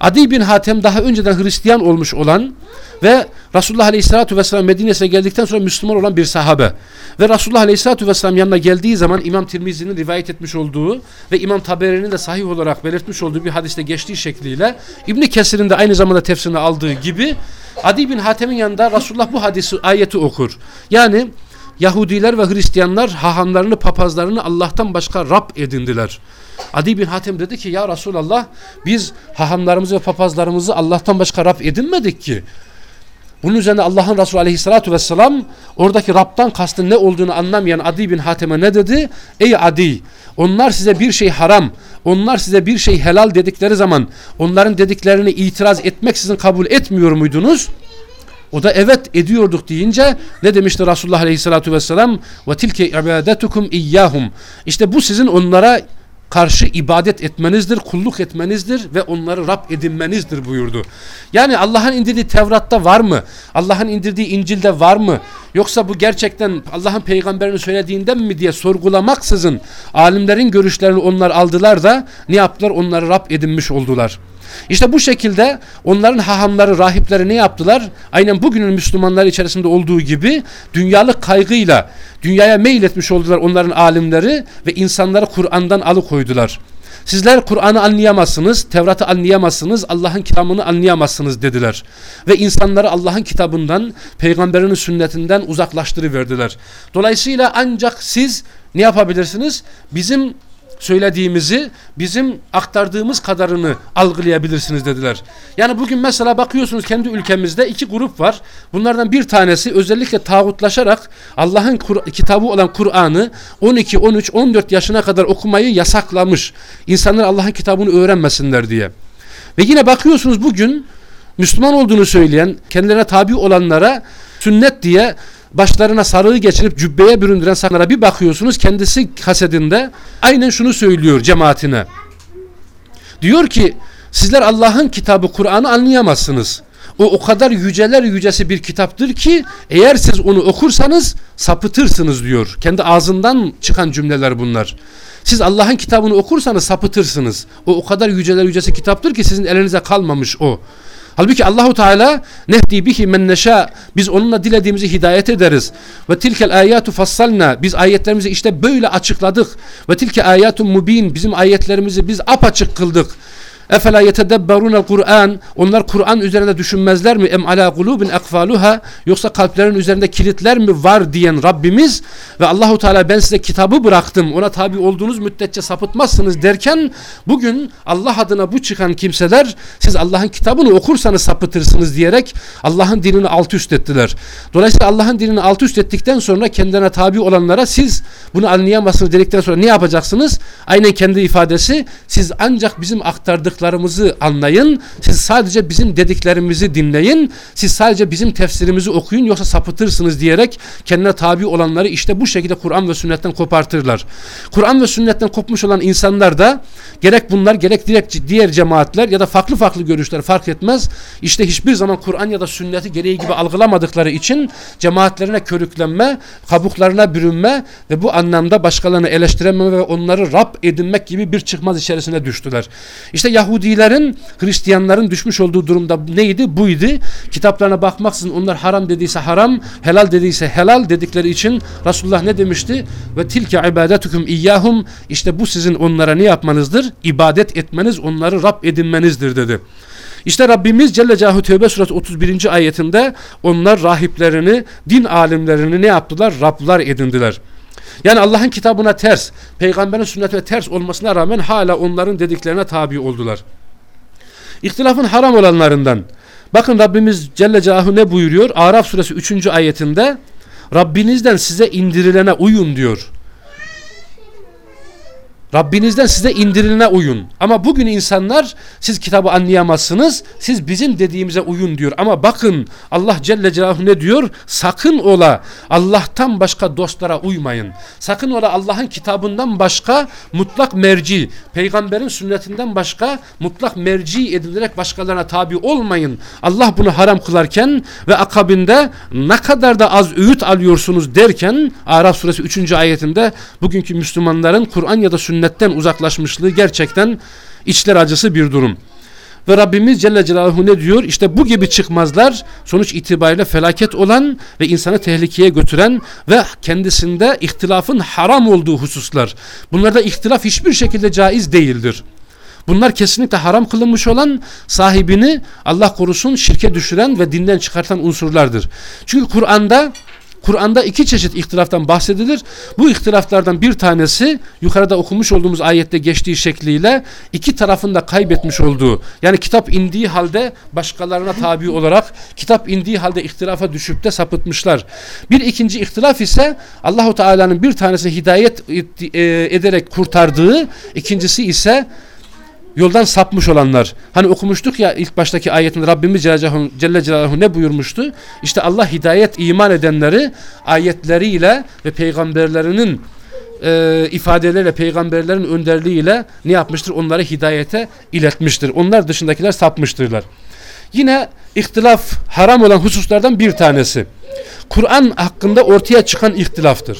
Adi bin Hatem daha önceden Hristiyan olmuş olan ve Resulullah Aleyhisselatü Vesselam Medine'ye geldikten sonra Müslüman olan bir sahabe. Ve Resulullah Aleyhisselatü Vesselam yanına geldiği zaman İmam Tirmizi'nin rivayet etmiş olduğu ve İmam Taberi'nin de sahih olarak belirtmiş olduğu bir hadiste geçtiği şekliyle İbni Kesir'in de aynı zamanda tefsirini aldığı gibi Adi bin Hatem'in yanında Resulullah bu hadisi ayeti okur. Yani Yahudiler ve Hristiyanlar hahamlarını papazlarını Allah'tan başka Rab edindiler. Adi bin Hatem dedi ki ya Resulallah biz hahamlarımızı ve papazlarımızı Allah'tan başka Rab edinmedik ki. Bunun üzerine Allah'ın Resulü aleyhissalatu vesselam oradaki Rab'dan kastın ne olduğunu anlamayan Adi bin Hatem'e ne dedi? Ey Adi onlar size bir şey haram, onlar size bir şey helal dedikleri zaman onların dediklerini itiraz etmek sizin kabul etmiyor muydunuz? O da evet ediyorduk deyince ne demişti Resulullah Aleyhissalatu vesselam? Ve tilke ibadetukum iyyahum. İşte bu sizin onlara karşı ibadet etmenizdir, kulluk etmenizdir ve onları Rab edinmenizdir buyurdu. Yani Allah'ın indirdiği Tevrat'ta var mı? Allah'ın indirdiği İncil'de var mı? Yoksa bu gerçekten Allah'ın peygamberinin söylediğinden mi diye sorgulamaksızın alimlerin görüşlerini onlar aldılar da ne yaptılar? Onları Rab edinmiş oldular. İşte bu şekilde onların hahamları, rahipleri ne yaptılar? Aynen bugünün Müslümanlar içerisinde olduğu gibi dünyalık kaygıyla dünyaya meyletmiş oldular onların alimleri ve insanları Kur'an'dan alıkoydular. Sizler Kur'an'ı anlayamazsınız, Tevrat'ı anlayamazsınız, Allah'ın kitabını anlayamazsınız dediler. Ve insanları Allah'ın kitabından, peygamberinin sünnetinden uzaklaştırıverdiler. Dolayısıyla ancak siz ne yapabilirsiniz? Bizim söylediğimizi bizim aktardığımız kadarını algılayabilirsiniz dediler. Yani bugün mesela bakıyorsunuz kendi ülkemizde iki grup var. Bunlardan bir tanesi özellikle tağutlaşarak Allah'ın kitabı olan Kur'an'ı 12, 13, 14 yaşına kadar okumayı yasaklamış. İnsanlar Allah'ın kitabını öğrenmesinler diye. Ve yine bakıyorsunuz bugün Müslüman olduğunu söyleyen, kendilerine tabi olanlara sünnet diye başlarına sarığı geçirip cübbeye büründüren sanlara bir bakıyorsunuz kendisi kasetinde aynen şunu söylüyor cemaatine. Diyor ki sizler Allah'ın kitabı Kur'an'ı anlayamazsınız. O o kadar yüceler yücesi bir kitaptır ki eğer siz onu okursanız sapıtırsınız diyor. Kendi ağzından çıkan cümleler bunlar. Siz Allah'ın kitabını okursanız sapıtırsınız. O o kadar yüceler yücesi kitaptır ki sizin elinize kalmamış o. Halbuki Allahu Teala nehdi bihi men neşa biz onunla dilediğimizi hidayet ederiz. Ve tilkel ayatu fassalna biz ayetlerimizi işte böyle açıkladık. Ve tilke ayatun mubin bizim ayetlerimizi biz apaçık kıldık. Efela yetedebberunel Kur'an onlar Kur'an üzerinde düşünmezler mi? Em ala kulubin ekfaluha yoksa kalplerin üzerinde kilitler mi var diyen Rabbimiz ve Allahu Teala ben size kitabı bıraktım. Ona tabi olduğunuz müddetçe sapıtmazsınız derken bugün Allah adına bu çıkan kimseler siz Allah'ın kitabını okursanız sapıtırsınız diyerek Allah'ın dinini alt üst ettiler. Dolayısıyla Allah'ın dinini alt üst ettikten sonra kendine tabi olanlara siz bunu anlayamazsınız dedikten sonra ne yapacaksınız? Aynen kendi ifadesi siz ancak bizim aktardık yaptıklarımızı anlayın. Siz sadece bizim dediklerimizi dinleyin. Siz sadece bizim tefsirimizi okuyun yoksa sapıtırsınız diyerek kendine tabi olanları işte bu şekilde Kur'an ve sünnetten kopartırlar. Kur'an ve sünnetten kopmuş olan insanlar da gerek bunlar gerek direkt diğer cemaatler ya da farklı farklı görüşler fark etmez. İşte hiçbir zaman Kur'an ya da sünneti gereği gibi algılamadıkları için cemaatlerine körüklenme, kabuklarına bürünme ve bu anlamda başkalarını eleştirememe ve onları Rab edinmek gibi bir çıkmaz içerisine düştüler. İşte Yahudi Yahudilerin, Hristiyanların düşmüş olduğu durumda neydi? Buydu. Kitaplarına bakmaksızın onlar haram dediyse haram, helal dediyse helal dedikleri için Resulullah ne demişti? Ve tilke ibadetukum iyyahum işte bu sizin onlara ne yapmanızdır? İbadet etmeniz, onları Rab edinmenizdir dedi. İşte Rabbimiz Celle Celaluhu Tevbe suresi 31. ayetinde onlar rahiplerini, din alimlerini ne yaptılar? Rablar edindiler. Yani Allah'ın kitabına ters, peygamberin sünnetine ters olmasına rağmen hala onların dediklerine tabi oldular. İhtilafın haram olanlarından. Bakın Rabbimiz Celle Celaluhu ne buyuruyor? Araf suresi 3. ayetinde Rabbinizden size indirilene uyun diyor. Rabbinizden size indirilene uyun. Ama bugün insanlar siz kitabı anlayamazsınız. Siz bizim dediğimize uyun diyor. Ama bakın Allah Celle Celaluhu ne diyor? Sakın ola Allah'tan başka dostlara uymayın. Sakın ola Allah'ın kitabından başka mutlak merci, peygamberin sünnetinden başka mutlak merci edilerek başkalarına tabi olmayın. Allah bunu haram kılarken ve akabinde ne kadar da az öğüt alıyorsunuz derken Araf suresi 3. ayetinde bugünkü Müslümanların Kur'an ya da sünnet sünnetten uzaklaşmışlığı gerçekten içler acısı bir durum. Ve Rabbimiz Celle Celaluhu ne diyor? İşte bu gibi çıkmazlar sonuç itibariyle felaket olan ve insanı tehlikeye götüren ve kendisinde ihtilafın haram olduğu hususlar. Bunlarda ihtilaf hiçbir şekilde caiz değildir. Bunlar kesinlikle haram kılınmış olan sahibini Allah korusun şirke düşüren ve dinden çıkartan unsurlardır. Çünkü Kur'an'da Kur'an'da iki çeşit ihtilaftan bahsedilir. Bu ihtilaflardan bir tanesi yukarıda okumuş olduğumuz ayette geçtiği şekliyle iki tarafında kaybetmiş olduğu yani kitap indiği halde başkalarına tabi olarak kitap indiği halde ihtilafa düşüp de sapıtmışlar. Bir ikinci ihtilaf ise Allahu Teala'nın bir tanesi hidayet e, ederek kurtardığı, ikincisi ise yoldan sapmış olanlar. Hani okumuştuk ya ilk baştaki ayetinde Rabbimiz Celle, Celaluhu ne buyurmuştu? İşte Allah hidayet iman edenleri ayetleriyle ve peygamberlerinin e, ifadeleriyle peygamberlerin önderliğiyle ne yapmıştır? Onları hidayete iletmiştir. Onlar dışındakiler sapmıştırlar. Yine ihtilaf haram olan hususlardan bir tanesi. Kur'an hakkında ortaya çıkan ihtilaftır.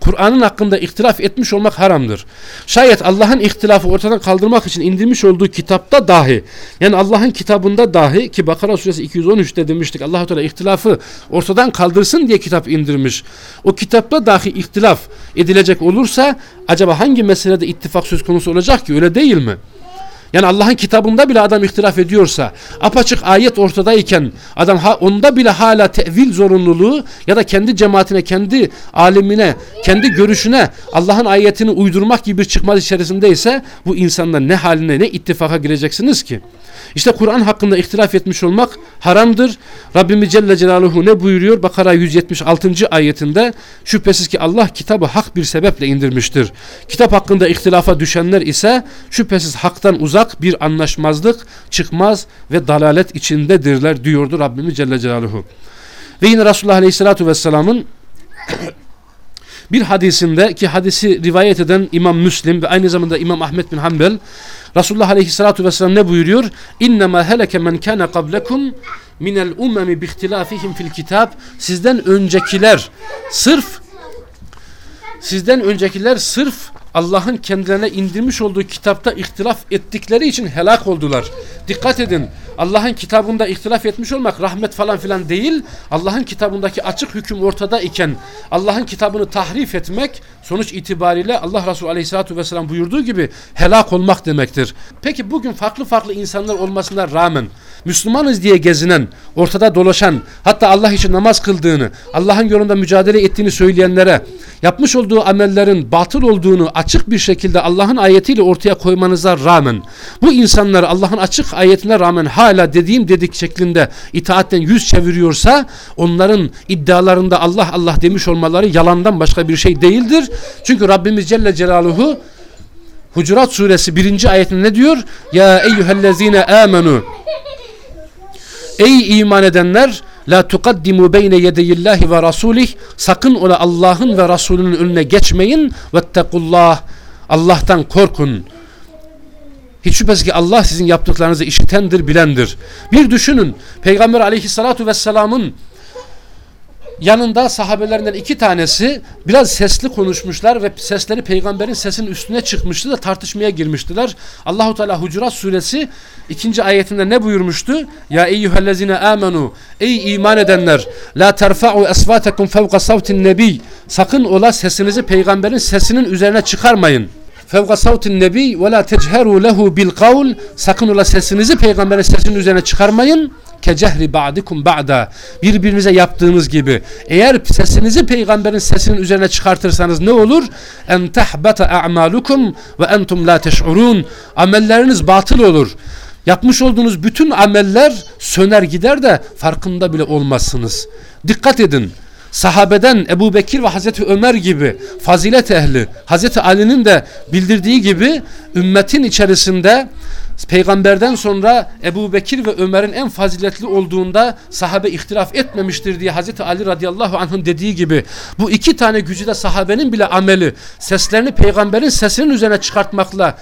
Kur'an'ın hakkında ihtilaf etmiş olmak haramdır. Şayet Allah'ın ihtilafı ortadan kaldırmak için indirmiş olduğu kitapta dahi yani Allah'ın kitabında dahi ki Bakara suresi 213'te demiştik allah Teala ihtilafı ortadan kaldırsın diye kitap indirmiş. O kitapta dahi ihtilaf edilecek olursa acaba hangi meselede ittifak söz konusu olacak ki öyle değil mi? Yani Allah'ın kitabında bile adam ihtilaf ediyorsa, apaçık ayet ortadayken adam ha, onda bile hala tevil zorunluluğu ya da kendi cemaatine, kendi alemine, kendi görüşüne Allah'ın ayetini uydurmak gibi bir çıkmaz içerisindeyse bu insanlar ne haline ne ittifaka gireceksiniz ki? İşte Kur'an hakkında ihtilaf etmiş olmak haramdır. Rabbimiz Celle Celaluhu ne buyuruyor? Bakara 176. ayetinde şüphesiz ki Allah kitabı hak bir sebeple indirmiştir. Kitap hakkında ihtilafa düşenler ise şüphesiz haktan uzak bir anlaşmazlık, çıkmaz ve dalalet içindedirler diyordu Rabbimiz Celle Celaluhu. Ve yine Resulullah Aleyhisselatü Vesselam'ın bir hadisinde ki hadisi rivayet eden İmam Müslim ve aynı zamanda İmam Ahmet bin Hanbel Resulullah Aleyhisselatü Vesselam ne buyuruyor? İnnemâ heleke men kâne qablekum minel ummemi bihtilafihim fil kitab sizden öncekiler sırf sizden öncekiler sırf Allah'ın kendilerine indirmiş olduğu kitapta ihtilaf ettikleri için helak oldular. Dikkat edin. Allah'ın kitabında ihtilaf etmiş olmak rahmet falan filan değil. Allah'ın kitabındaki açık hüküm ortada iken Allah'ın kitabını tahrif etmek sonuç itibariyle Allah Resulü Aleyhisselatü Vesselam buyurduğu gibi helak olmak demektir. Peki bugün farklı farklı insanlar olmasına rağmen Müslümanız diye gezinen, ortada dolaşan, hatta Allah için namaz kıldığını, Allah'ın yolunda mücadele ettiğini söyleyenlere yapmış olduğu amellerin batıl olduğunu açık bir şekilde Allah'ın ayetiyle ortaya koymanıza rağmen bu insanlar Allah'ın açık ayetine rağmen hala dediğim dedik şeklinde itaatten yüz çeviriyorsa onların iddialarında Allah Allah demiş olmaları yalandan başka bir şey değildir. Çünkü Rabbimiz Celle Celaluhu Hucurat suresi birinci ayetinde ne diyor? Ya eyyühellezine amenu Ey iman edenler la tukaddimu beyne yedeyillahi ve rasulih sakın ola Allah'ın ve Resulünün önüne geçmeyin vettekullah Allah'tan korkun. Hiç şüphesiz ki Allah sizin yaptıklarınızı işitendir, bilendir. Bir düşünün. Peygamber aleyhissalatu vesselamın yanında sahabelerinden iki tanesi biraz sesli konuşmuşlar ve sesleri peygamberin sesinin üstüne çıkmıştı da tartışmaya girmiştiler. Allahu Teala Hucurat suresi ikinci ayetinde ne buyurmuştu? Ya eyyühellezine amenu ey iman edenler la terfa'u esvatekum fevka savtin nebi sakın ola sesinizi peygamberin sesinin üzerine çıkarmayın fevka savtin nebi ve la techeru lehu bil kavl sakın ola sesinizi peygamberin sesinin üzerine çıkarmayın kecehri ba'dikum ba'da. Birbirinize yaptığınız gibi. Eğer sesinizi peygamberin sesinin üzerine çıkartırsanız ne olur? En tahbata a'malukum ve entum la teş'urun. Amelleriniz batıl olur. Yapmış olduğunuz bütün ameller söner gider de farkında bile olmazsınız. Dikkat edin. Sahabeden Ebu Bekir ve Hazreti Ömer gibi fazilet ehli Hazreti Ali'nin de bildirdiği gibi ümmetin içerisinde peygamberden sonra Ebu Bekir ve Ömer'in en faziletli olduğunda sahabe ihtilaf etmemiştir diye Hazreti Ali radıyallahu anh'ın dediği gibi bu iki tane gücüde sahabenin bile ameli seslerini peygamberin sesinin üzerine çıkartmakla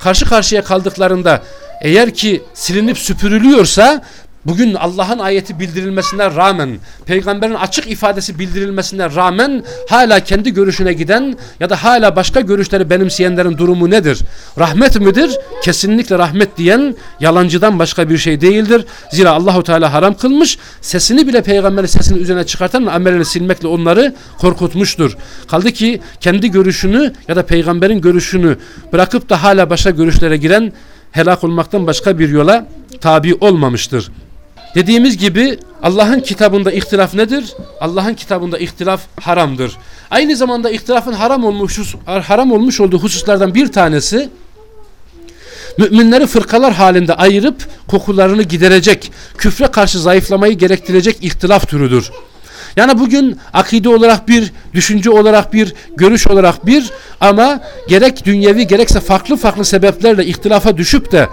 karşı karşıya kaldıklarında eğer ki silinip süpürülüyorsa Bugün Allah'ın ayeti bildirilmesine rağmen, peygamberin açık ifadesi bildirilmesine rağmen hala kendi görüşüne giden ya da hala başka görüşleri benimseyenlerin durumu nedir? Rahmet midir? Kesinlikle rahmet diyen yalancıdan başka bir şey değildir. Zira Allahu Teala haram kılmış, sesini bile peygamberin sesini üzerine çıkartan amelini silmekle onları korkutmuştur. Kaldı ki kendi görüşünü ya da peygamberin görüşünü bırakıp da hala başka görüşlere giren helak olmaktan başka bir yola tabi olmamıştır. Dediğimiz gibi Allah'ın kitabında ihtilaf nedir? Allah'ın kitabında ihtilaf haramdır. Aynı zamanda ihtilafın haram olmuş, haram olmuş olduğu hususlardan bir tanesi müminleri fırkalar halinde ayırıp kokularını giderecek, küfre karşı zayıflamayı gerektirecek ihtilaf türüdür. Yani bugün akide olarak bir, düşünce olarak bir, görüş olarak bir ama gerek dünyevi gerekse farklı farklı sebeplerle ihtilafa düşüp de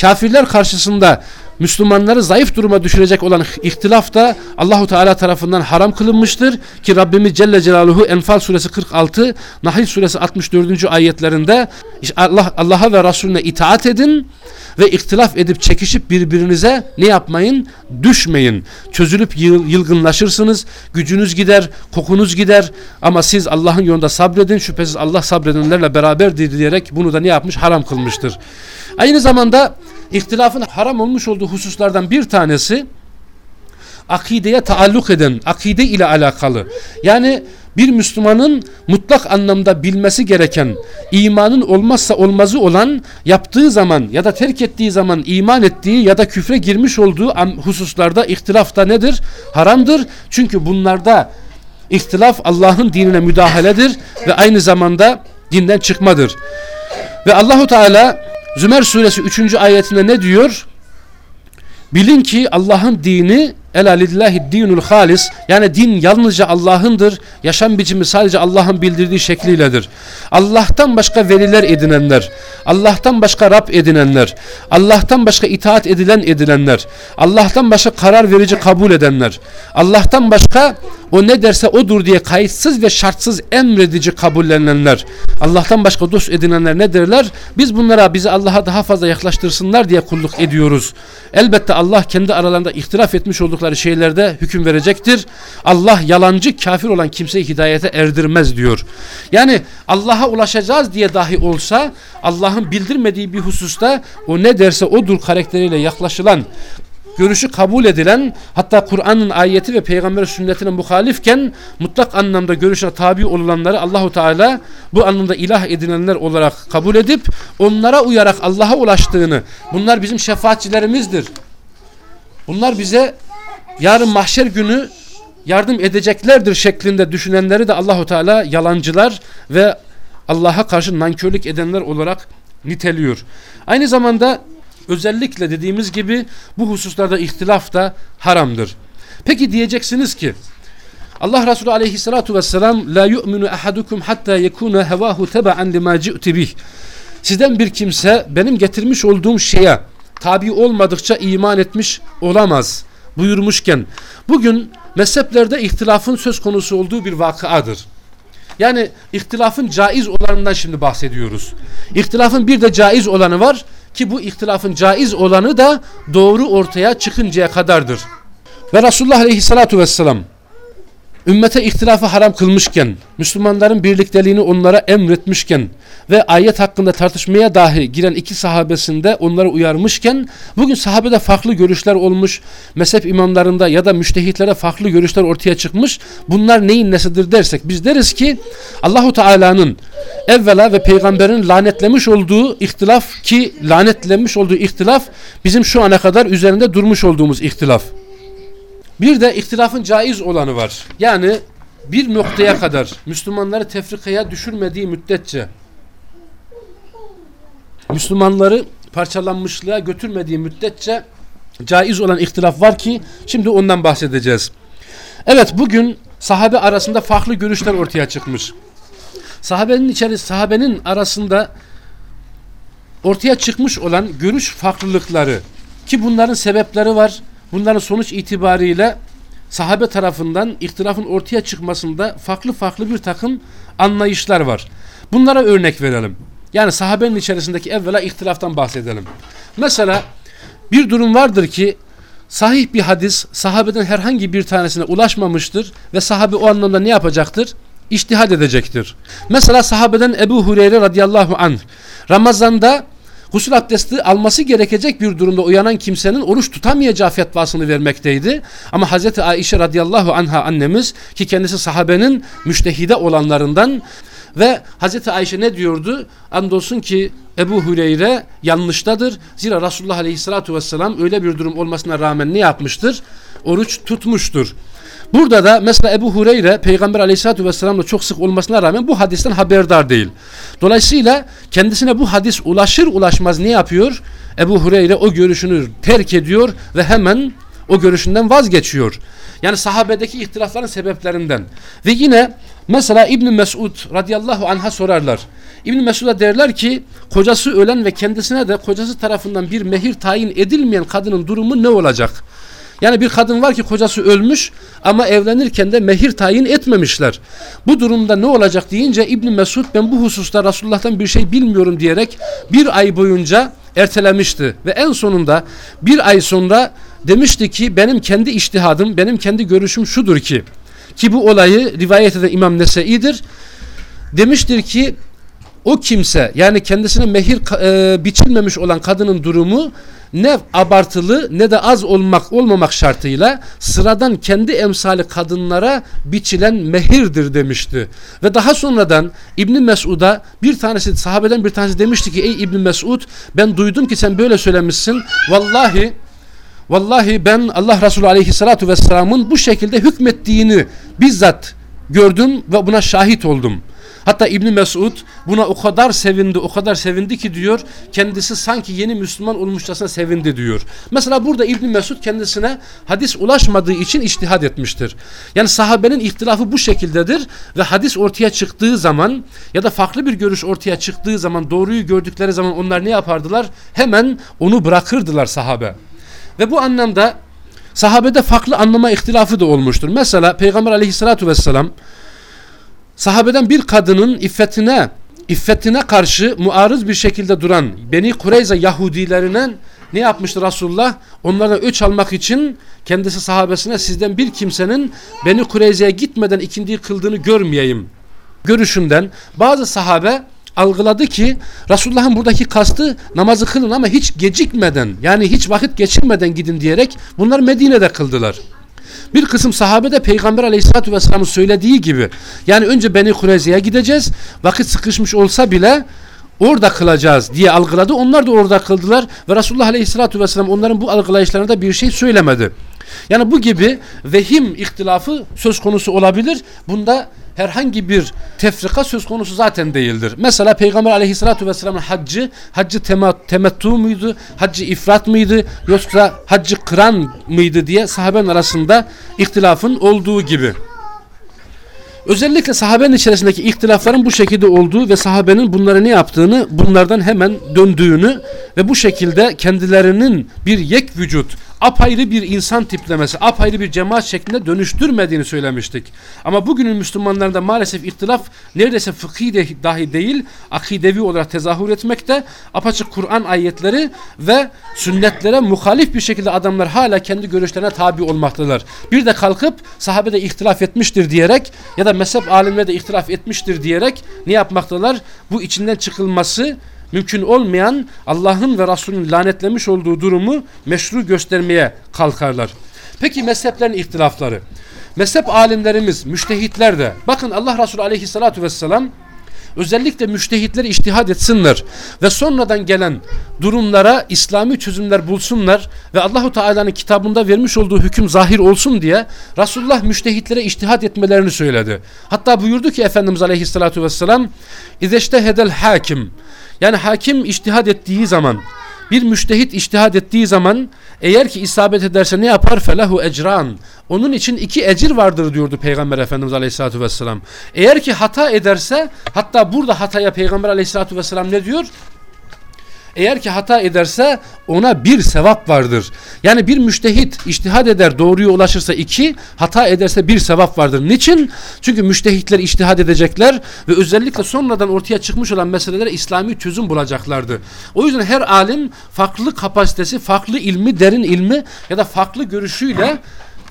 kafirler karşısında Müslümanları zayıf duruma düşürecek olan ihtilaf da Allahu Teala tarafından haram kılınmıştır ki Rabbimiz Celle Celaluhu Enfal suresi 46, Nahl suresi 64. ayetlerinde Allah Allah'a ve Resulüne itaat edin ve ihtilaf edip çekişip birbirinize ne yapmayın? Düşmeyin. Çözülüp yılgınlaşırsınız. Gücünüz gider, kokunuz gider ama siz Allah'ın yolunda sabredin. Şüphesiz Allah sabredenlerle beraberdir diyerek bunu da ne yapmış? Haram kılmıştır. Aynı zamanda ihtilafın haram olmuş olduğu hususlardan bir tanesi akideye taalluk eden, akide ile alakalı. Yani bir Müslümanın mutlak anlamda bilmesi gereken, imanın olmazsa olmazı olan, yaptığı zaman ya da terk ettiği zaman iman ettiği ya da küfre girmiş olduğu hususlarda ihtilaf da nedir? Haramdır. Çünkü bunlarda ihtilaf Allah'ın dinine müdahaledir ve aynı zamanda dinden çıkmadır. Ve Allahu Teala Zümer suresi 3. ayetinde ne diyor? Bilin ki Allah'ın dini Ela lillahi dinul halis yani din yalnızca Allah'ındır. Yaşam biçimi sadece Allah'ın bildirdiği şekliyledir. Allah'tan başka veliler edinenler, Allah'tan başka Rab edinenler, Allah'tan başka itaat edilen edilenler, Allah'tan başka karar verici kabul edenler, Allah'tan başka o ne derse odur diye kayıtsız ve şartsız emredici kabullenenler, Allah'tan başka dost edinenler ne derler? Biz bunlara bizi Allah'a daha fazla yaklaştırsınlar diye kulluk ediyoruz. Elbette Allah kendi aralarında ihtilaf etmiş oldukları şeylerde hüküm verecektir. Allah yalancı kafir olan kimseyi hidayete erdirmez diyor. Yani Allah'a ulaşacağız diye dahi olsa Allah'ın bildirmediği bir hususta o ne derse odur karakteriyle yaklaşılan görüşü kabul edilen hatta Kur'an'ın ayeti ve peygamber sünnetine muhalifken mutlak anlamda görüşüne tabi olanları Allahu Teala bu anlamda ilah edinenler olarak kabul edip onlara uyarak Allah'a ulaştığını bunlar bizim şefaatçilerimizdir. Bunlar bize yarın mahşer günü yardım edeceklerdir şeklinde düşünenleri de Allahu Teala yalancılar ve Allah'a karşı nankörlük edenler olarak niteliyor. Aynı zamanda özellikle dediğimiz gibi bu hususlarda ihtilaf da haramdır. Peki diyeceksiniz ki Allah Resulü aleyhissalatu vesselam la yu'minu ahadukum hatta yekuna hevahu teba'an lima ci'ti bih. Sizden bir kimse benim getirmiş olduğum şeye tabi olmadıkça iman etmiş olamaz buyurmuşken bugün mezheplerde ihtilafın söz konusu olduğu bir vakıadır. Yani ihtilafın caiz olanından şimdi bahsediyoruz. İhtilafın bir de caiz olanı var ki bu ihtilafın caiz olanı da doğru ortaya çıkıncaya kadardır. Ve Resulullah Aleyhisselatü Vesselam ümmete ihtilafı haram kılmışken, Müslümanların birlikteliğini onlara emretmişken ve ayet hakkında tartışmaya dahi giren iki sahabesinde onları uyarmışken, bugün sahabede farklı görüşler olmuş, mezhep imamlarında ya da müştehitlere farklı görüşler ortaya çıkmış. Bunlar neyin nesidir dersek biz deriz ki Allahu Teala'nın evvela ve peygamberin lanetlemiş olduğu ihtilaf ki lanetlenmiş olduğu ihtilaf bizim şu ana kadar üzerinde durmuş olduğumuz ihtilaf. Bir de ihtilafın caiz olanı var. Yani bir noktaya kadar Müslümanları tefrikaya düşürmediği müddetçe Müslümanları parçalanmışlığa götürmediği müddetçe caiz olan ihtilaf var ki şimdi ondan bahsedeceğiz. Evet bugün sahabe arasında farklı görüşler ortaya çıkmış. Sahabenin içeri sahabenin arasında ortaya çıkmış olan görüş farklılıkları ki bunların sebepleri var. Bunların sonuç itibariyle sahabe tarafından ihtilafın ortaya çıkmasında farklı farklı bir takım anlayışlar var. Bunlara örnek verelim. Yani sahabenin içerisindeki evvela ihtilaftan bahsedelim. Mesela bir durum vardır ki sahih bir hadis sahabeden herhangi bir tanesine ulaşmamıştır ve sahabe o anlamda ne yapacaktır? İçtihad edecektir. Mesela sahabeden Ebu Hureyre radıyallahu anh Ramazanda gusül abdesti alması gerekecek bir durumda uyanan kimsenin oruç tutamayacağı fetvasını vermekteydi. Ama Hazreti Ayşe radıyallahu anha annemiz ki kendisi sahabenin müştehide olanlarından ve Hazreti Ayşe ne diyordu? Andolsun ki Ebu Hüreyre yanlıştadır. Zira Resulullah Aleyhisselatü Vesselam öyle bir durum olmasına rağmen ne yapmıştır? Oruç tutmuştur. Burada da mesela Ebu Hureyre Peygamber aleyhissalatü vesselamla çok sık olmasına rağmen bu hadisten haberdar değil. Dolayısıyla kendisine bu hadis ulaşır ulaşmaz ne yapıyor? Ebu Hureyre o görüşünü terk ediyor ve hemen o görüşünden vazgeçiyor. Yani sahabedeki ihtilafların sebeplerinden. Ve yine Mesela İbn Mesud radıyallahu anh'a sorarlar. İbn Mesud'a derler ki kocası ölen ve kendisine de kocası tarafından bir mehir tayin edilmeyen kadının durumu ne olacak? Yani bir kadın var ki kocası ölmüş ama evlenirken de mehir tayin etmemişler. Bu durumda ne olacak deyince İbn Mesud ben bu hususta Resulullah'tan bir şey bilmiyorum diyerek bir ay boyunca ertelemişti. Ve en sonunda bir ay sonra demişti ki benim kendi iştihadım, benim kendi görüşüm şudur ki ki bu olayı rivayet eden İmam Nese'idir. Demiştir ki o kimse yani kendisine mehir e, biçilmemiş olan kadının durumu ne abartılı ne de az olmak olmamak şartıyla sıradan kendi emsali kadınlara biçilen mehirdir demişti. Ve daha sonradan İbni Mesud'a bir tanesi sahabeden bir tanesi demişti ki ey İbni Mesud ben duydum ki sen böyle söylemişsin. Vallahi Vallahi ben Allah Resulü Aleyhisselatü Vesselam'ın bu şekilde hükmettiğini bizzat gördüm ve buna şahit oldum. Hatta İbni Mesud buna o kadar sevindi, o kadar sevindi ki diyor, kendisi sanki yeni Müslüman olmuşçasına sevindi diyor. Mesela burada İbni Mesud kendisine hadis ulaşmadığı için iştihad etmiştir. Yani sahabenin ihtilafı bu şekildedir ve hadis ortaya çıktığı zaman ya da farklı bir görüş ortaya çıktığı zaman, doğruyu gördükleri zaman onlar ne yapardılar? Hemen onu bırakırdılar sahabe. Ve bu anlamda sahabede farklı anlama ihtilafı da olmuştur. Mesela Peygamber aleyhissalatu vesselam sahabeden bir kadının iffetine iffetine karşı muarız bir şekilde duran Beni Kureyze Yahudilerine ne yapmıştı Resulullah? Onlardan öç almak için kendisi sahabesine sizden bir kimsenin Beni Kureyze'ye gitmeden ikindiyi kıldığını görmeyeyim. Görüşünden bazı sahabe algıladı ki Resulullah'ın buradaki kastı namazı kılın ama hiç gecikmeden yani hiç vakit geçirmeden gidin diyerek bunlar Medine'de kıldılar. Bir kısım sahabe de Peygamber Aleyhisselatü Vesselam'ın söylediği gibi yani önce Beni Kureyze'ye gideceğiz vakit sıkışmış olsa bile orada kılacağız diye algıladı. Onlar da orada kıldılar ve Resulullah Aleyhisselatü Vesselam onların bu algılayışlarında bir şey söylemedi. Yani bu gibi vehim ihtilafı söz konusu olabilir. Bunda herhangi bir tefrika söz konusu zaten değildir. Mesela Peygamber aleyhissalatü vesselamın haccı, haccı temettu muydu, haccı ifrat mıydı, yoksa haccı kıran mıydı diye sahabenin arasında ihtilafın olduğu gibi. Özellikle sahabenin içerisindeki ihtilafların bu şekilde olduğu ve sahabenin bunları ne yaptığını, bunlardan hemen döndüğünü ve bu şekilde kendilerinin bir yek vücut, apayrı bir insan tiplemesi, apayrı bir cemaat şeklinde dönüştürmediğini söylemiştik. Ama bugünün Müslümanlarında maalesef ihtilaf neredeyse fıkhi de, dahi değil, akidevi olarak tezahür etmekte. Apaçık Kur'an ayetleri ve sünnetlere muhalif bir şekilde adamlar hala kendi görüşlerine tabi olmaktalar. Bir de kalkıp sahabe de ihtilaf etmiştir diyerek ya da mezhep alimleri de ihtilaf etmiştir diyerek ne yapmaktalar? Bu içinden çıkılması mümkün olmayan Allah'ın ve Resulünün lanetlemiş olduğu durumu meşru göstermeye kalkarlar. Peki mezheplerin ihtilafları. Mezhep alimlerimiz, müştehitler de bakın Allah Resulü aleyhissalatu vesselam özellikle müştehitleri iştihad etsinler ve sonradan gelen durumlara İslami çözümler bulsunlar ve Allahu Teala'nın kitabında vermiş olduğu hüküm zahir olsun diye Resulullah müştehitlere iştihad etmelerini söyledi. Hatta buyurdu ki Efendimiz Aleyhisselatü Vesselam hedel hakim yani hakim iştihad ettiği zaman bir müştehit iştihad ettiği zaman eğer ki isabet ederse ne yapar? Felahu ecran. Onun için iki ecir vardır diyordu Peygamber Efendimiz Aleyhisselatü Vesselam. Eğer ki hata ederse hatta burada hataya Peygamber Aleyhisselatü Vesselam ne diyor? Eğer ki hata ederse ona bir sevap vardır. Yani bir müştehit iştihad eder doğruya ulaşırsa iki, hata ederse bir sevap vardır. Niçin? Çünkü müştehitler iştihad edecekler ve özellikle sonradan ortaya çıkmış olan meselelere İslami çözüm bulacaklardı. O yüzden her alim farklı kapasitesi, farklı ilmi, derin ilmi ya da farklı görüşüyle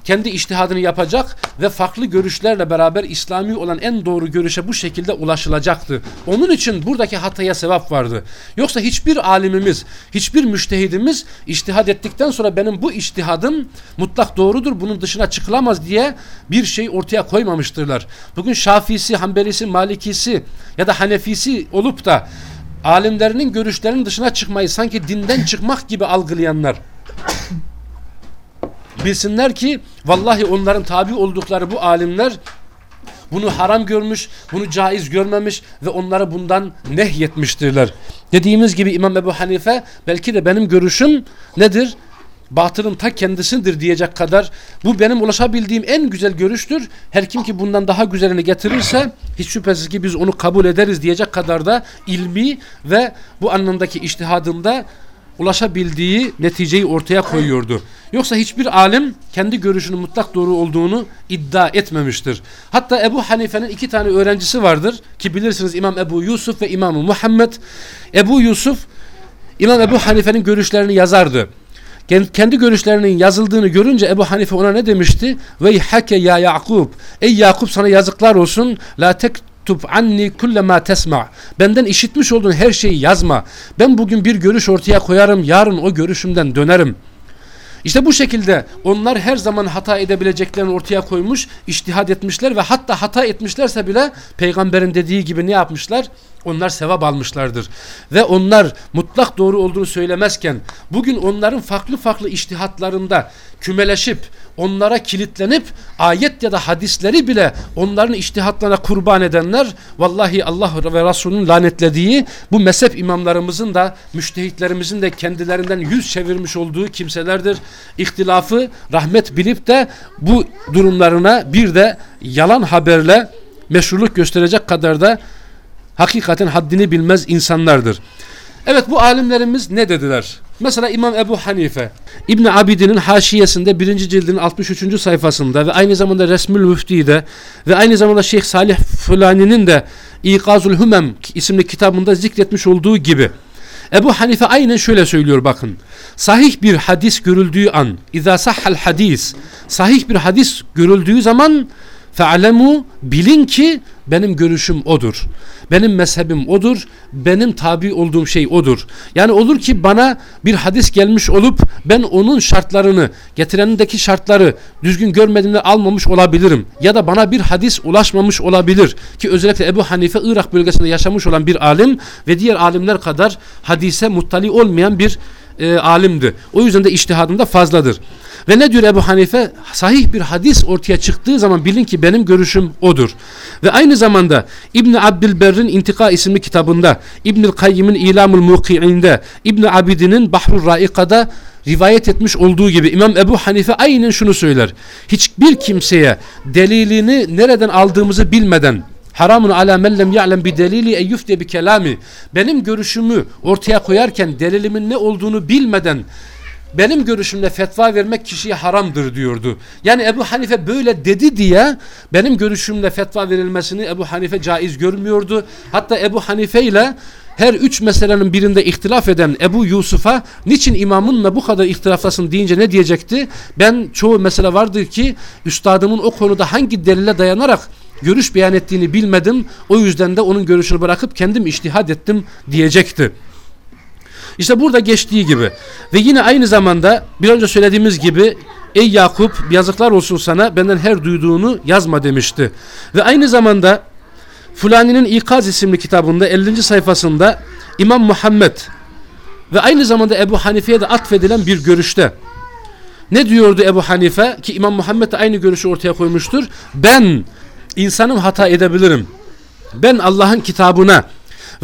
kendi iştihadını yapacak ve farklı görüşlerle beraber İslami olan en doğru görüşe bu şekilde ulaşılacaktı. Onun için buradaki hataya sevap vardı. Yoksa hiçbir alimimiz, hiçbir müştehidimiz iştihad ettikten sonra benim bu iştihadım mutlak doğrudur, bunun dışına çıkılamaz diye bir şey ortaya koymamıştırlar. Bugün Şafisi, Hanbelisi, Malikisi ya da Hanefisi olup da alimlerinin görüşlerinin dışına çıkmayı sanki dinden çıkmak gibi algılayanlar Bilsinler ki vallahi onların tabi oldukları bu alimler bunu haram görmüş, bunu caiz görmemiş ve onları bundan nehyetmiştirler. Dediğimiz gibi İmam Ebu Hanife belki de benim görüşüm nedir? batılın ta kendisidir diyecek kadar bu benim ulaşabildiğim en güzel görüştür. Her kim ki bundan daha güzelini getirirse hiç şüphesiz ki biz onu kabul ederiz diyecek kadar da ilmi ve bu anlamdaki iştihadında ulaşabildiği neticeyi ortaya koyuyordu. Yoksa hiçbir alim kendi görüşünün mutlak doğru olduğunu iddia etmemiştir. Hatta Ebu Hanife'nin iki tane öğrencisi vardır ki bilirsiniz İmam Ebu Yusuf ve İmam Muhammed. Ebu Yusuf İmam Ebu Hanife'nin görüşlerini yazardı. Kendi görüşlerinin yazıldığını görünce Ebu Hanife ona ne demişti? Ve hake ya Yakub. Ey Yakup sana yazıklar olsun. La tek tub anni kulle ma tesma. Benden işitmiş olduğun her şeyi yazma. Ben bugün bir görüş ortaya koyarım. Yarın o görüşümden dönerim. İşte bu şekilde onlar her zaman hata edebileceklerini ortaya koymuş, iştihad etmişler ve hatta hata etmişlerse bile peygamberin dediği gibi ne yapmışlar? Onlar sevap almışlardır. Ve onlar mutlak doğru olduğunu söylemezken bugün onların farklı farklı iştihatlarında kümeleşip onlara kilitlenip ayet ya da hadisleri bile onların iştihatlarına kurban edenler vallahi Allah ve Resulünün lanetlediği bu mezhep imamlarımızın da müştehitlerimizin de kendilerinden yüz çevirmiş olduğu kimselerdir. İhtilafı rahmet bilip de bu durumlarına bir de yalan haberle meşruluk gösterecek kadar da hakikaten haddini bilmez insanlardır. Evet bu alimlerimiz ne dediler? Mesela İmam Ebu Hanife İbn Abidin'in haşiyesinde birinci cildinin 63. sayfasında ve aynı zamanda Resmül Müfti'de ve aynı zamanda Şeyh Salih Fulani'nin de İkazul Hümem isimli kitabında zikretmiş olduğu gibi Ebu Hanife aynen şöyle söylüyor bakın. Sahih bir hadis görüldüğü an, izâ sahhal hadis, sahih bir hadis görüldüğü zaman fe'alemu bilin ki benim görüşüm odur. Benim mezhebim odur. Benim tabi olduğum şey odur. Yani olur ki bana bir hadis gelmiş olup ben onun şartlarını, getirenindeki şartları düzgün görmediğimde almamış olabilirim. Ya da bana bir hadis ulaşmamış olabilir. Ki özellikle Ebu Hanife Irak bölgesinde yaşamış olan bir alim ve diğer alimler kadar hadise muttali olmayan bir e, alimdi. O yüzden de iştihadında fazladır. Ve ne diyor Ebu Hanife? Sahih bir hadis ortaya çıktığı zaman bilin ki benim görüşüm odur. Ve aynı zamanda İbn Abdülberr'in İntika isimli kitabında, İbnül Kayyim'in İlamul Muki'inde, İbn Abidin'in Bahrul Raika'da rivayet etmiş olduğu gibi İmam Ebu Hanife aynen şunu söyler. Hiçbir kimseye delilini nereden aldığımızı bilmeden Haramun ala men lem ya'lem bi delili en yufte bi kelami. Benim görüşümü ortaya koyarken delilimin ne olduğunu bilmeden benim görüşümle fetva vermek kişiye haramdır diyordu. Yani Ebu Hanife böyle dedi diye benim görüşümle fetva verilmesini Ebu Hanife caiz görmüyordu. Hatta Ebu Hanife ile her üç meselenin birinde ihtilaf eden Ebu Yusuf'a niçin imamınla bu kadar ihtilaflasın deyince ne diyecekti? Ben çoğu mesele vardır ki üstadımın o konuda hangi delile dayanarak görüş beyan ettiğini bilmedim. O yüzden de onun görüşünü bırakıp kendim iştihad ettim diyecekti. İşte burada geçtiği gibi ve yine aynı zamanda bir önce söylediğimiz gibi ey Yakup yazıklar olsun sana benden her duyduğunu yazma demişti. Ve aynı zamanda Fulani'nin İkaz isimli kitabında 50. sayfasında İmam Muhammed ve aynı zamanda Ebu Hanife'ye de atfedilen bir görüşte ne diyordu Ebu Hanife ki İmam Muhammed de aynı görüşü ortaya koymuştur. Ben insanım hata edebilirim. Ben Allah'ın kitabına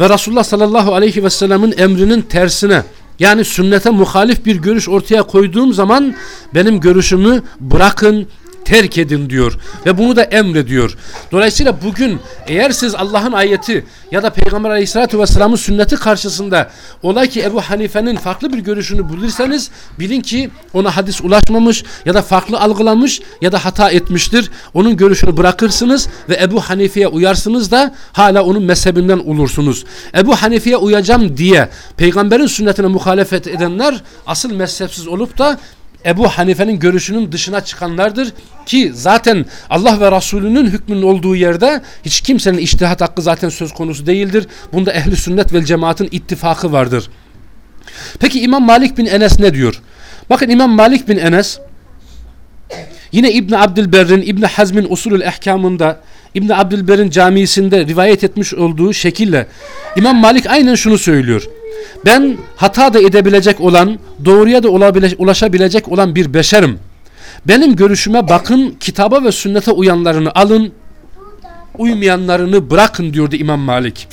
ve Resulullah sallallahu aleyhi ve sellemin emrinin tersine yani sünnete muhalif bir görüş ortaya koyduğum zaman benim görüşümü bırakın terk edin diyor ve bunu da emrediyor. Dolayısıyla bugün eğer siz Allah'ın ayeti ya da Peygamber Aleyhisselatü Vesselam'ın sünneti karşısında olay ki Ebu Hanife'nin farklı bir görüşünü bulursanız bilin ki ona hadis ulaşmamış ya da farklı algılamış ya da hata etmiştir. Onun görüşünü bırakırsınız ve Ebu Hanife'ye uyarsınız da hala onun mezhebinden olursunuz. Ebu Hanife'ye uyacağım diye peygamberin sünnetine muhalefet edenler asıl mezhepsiz olup da Ebu Hanife'nin görüşünün dışına çıkanlardır ki zaten Allah ve Resulünün hükmünün olduğu yerde hiç kimsenin iştihat hakkı zaten söz konusu değildir. Bunda ehli sünnet ve cemaatin ittifakı vardır. Peki İmam Malik bin Enes ne diyor? Bakın İmam Malik bin Enes yine İbn Abdülberr'in İbn Hazm'in usulül ehkamında İbn Abdülberr'in camisinde rivayet etmiş olduğu şekille İmam Malik aynen şunu söylüyor. Ben hata da edebilecek olan, doğruya da ulaşabilecek olan bir beşerim. Benim görüşüme bakın, kitaba ve sünnete uyanlarını alın, uymayanlarını bırakın diyordu İmam Malik.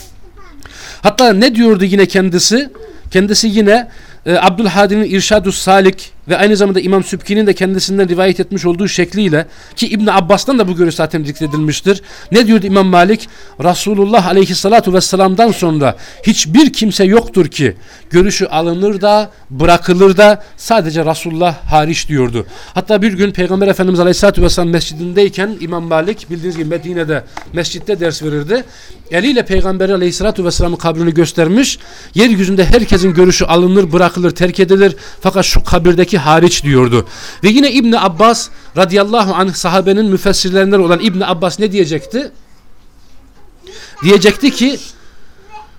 Hatta ne diyordu yine kendisi? Kendisi yine e, Abdülhadi'nin İrşadus Salik ve aynı zamanda İmam Sübki'nin de kendisinden rivayet etmiş olduğu şekliyle ki İbn Abbas'tan da bu görüş zaten zikredilmiştir. Ne diyordu İmam Malik? Resulullah aleyhissalatu vesselam'dan sonra hiçbir kimse yoktur ki görüşü alınır da bırakılır da sadece Resulullah hariç diyordu. Hatta bir gün Peygamber Efendimiz aleyhissalatu vesselam mescidindeyken İmam Malik bildiğiniz gibi Medine'de mescitte ders verirdi. Eliyle Peygamber aleyhissalatu vesselamın kabrini göstermiş. Yeryüzünde herkesin görüşü alınır, bırakılır, terk edilir. Fakat şu kabirdeki hariç diyordu. Ve yine İbn Abbas radıyallahu anh sahabenin müfessirlerinden olan İbn Abbas ne diyecekti? Diyecekti ki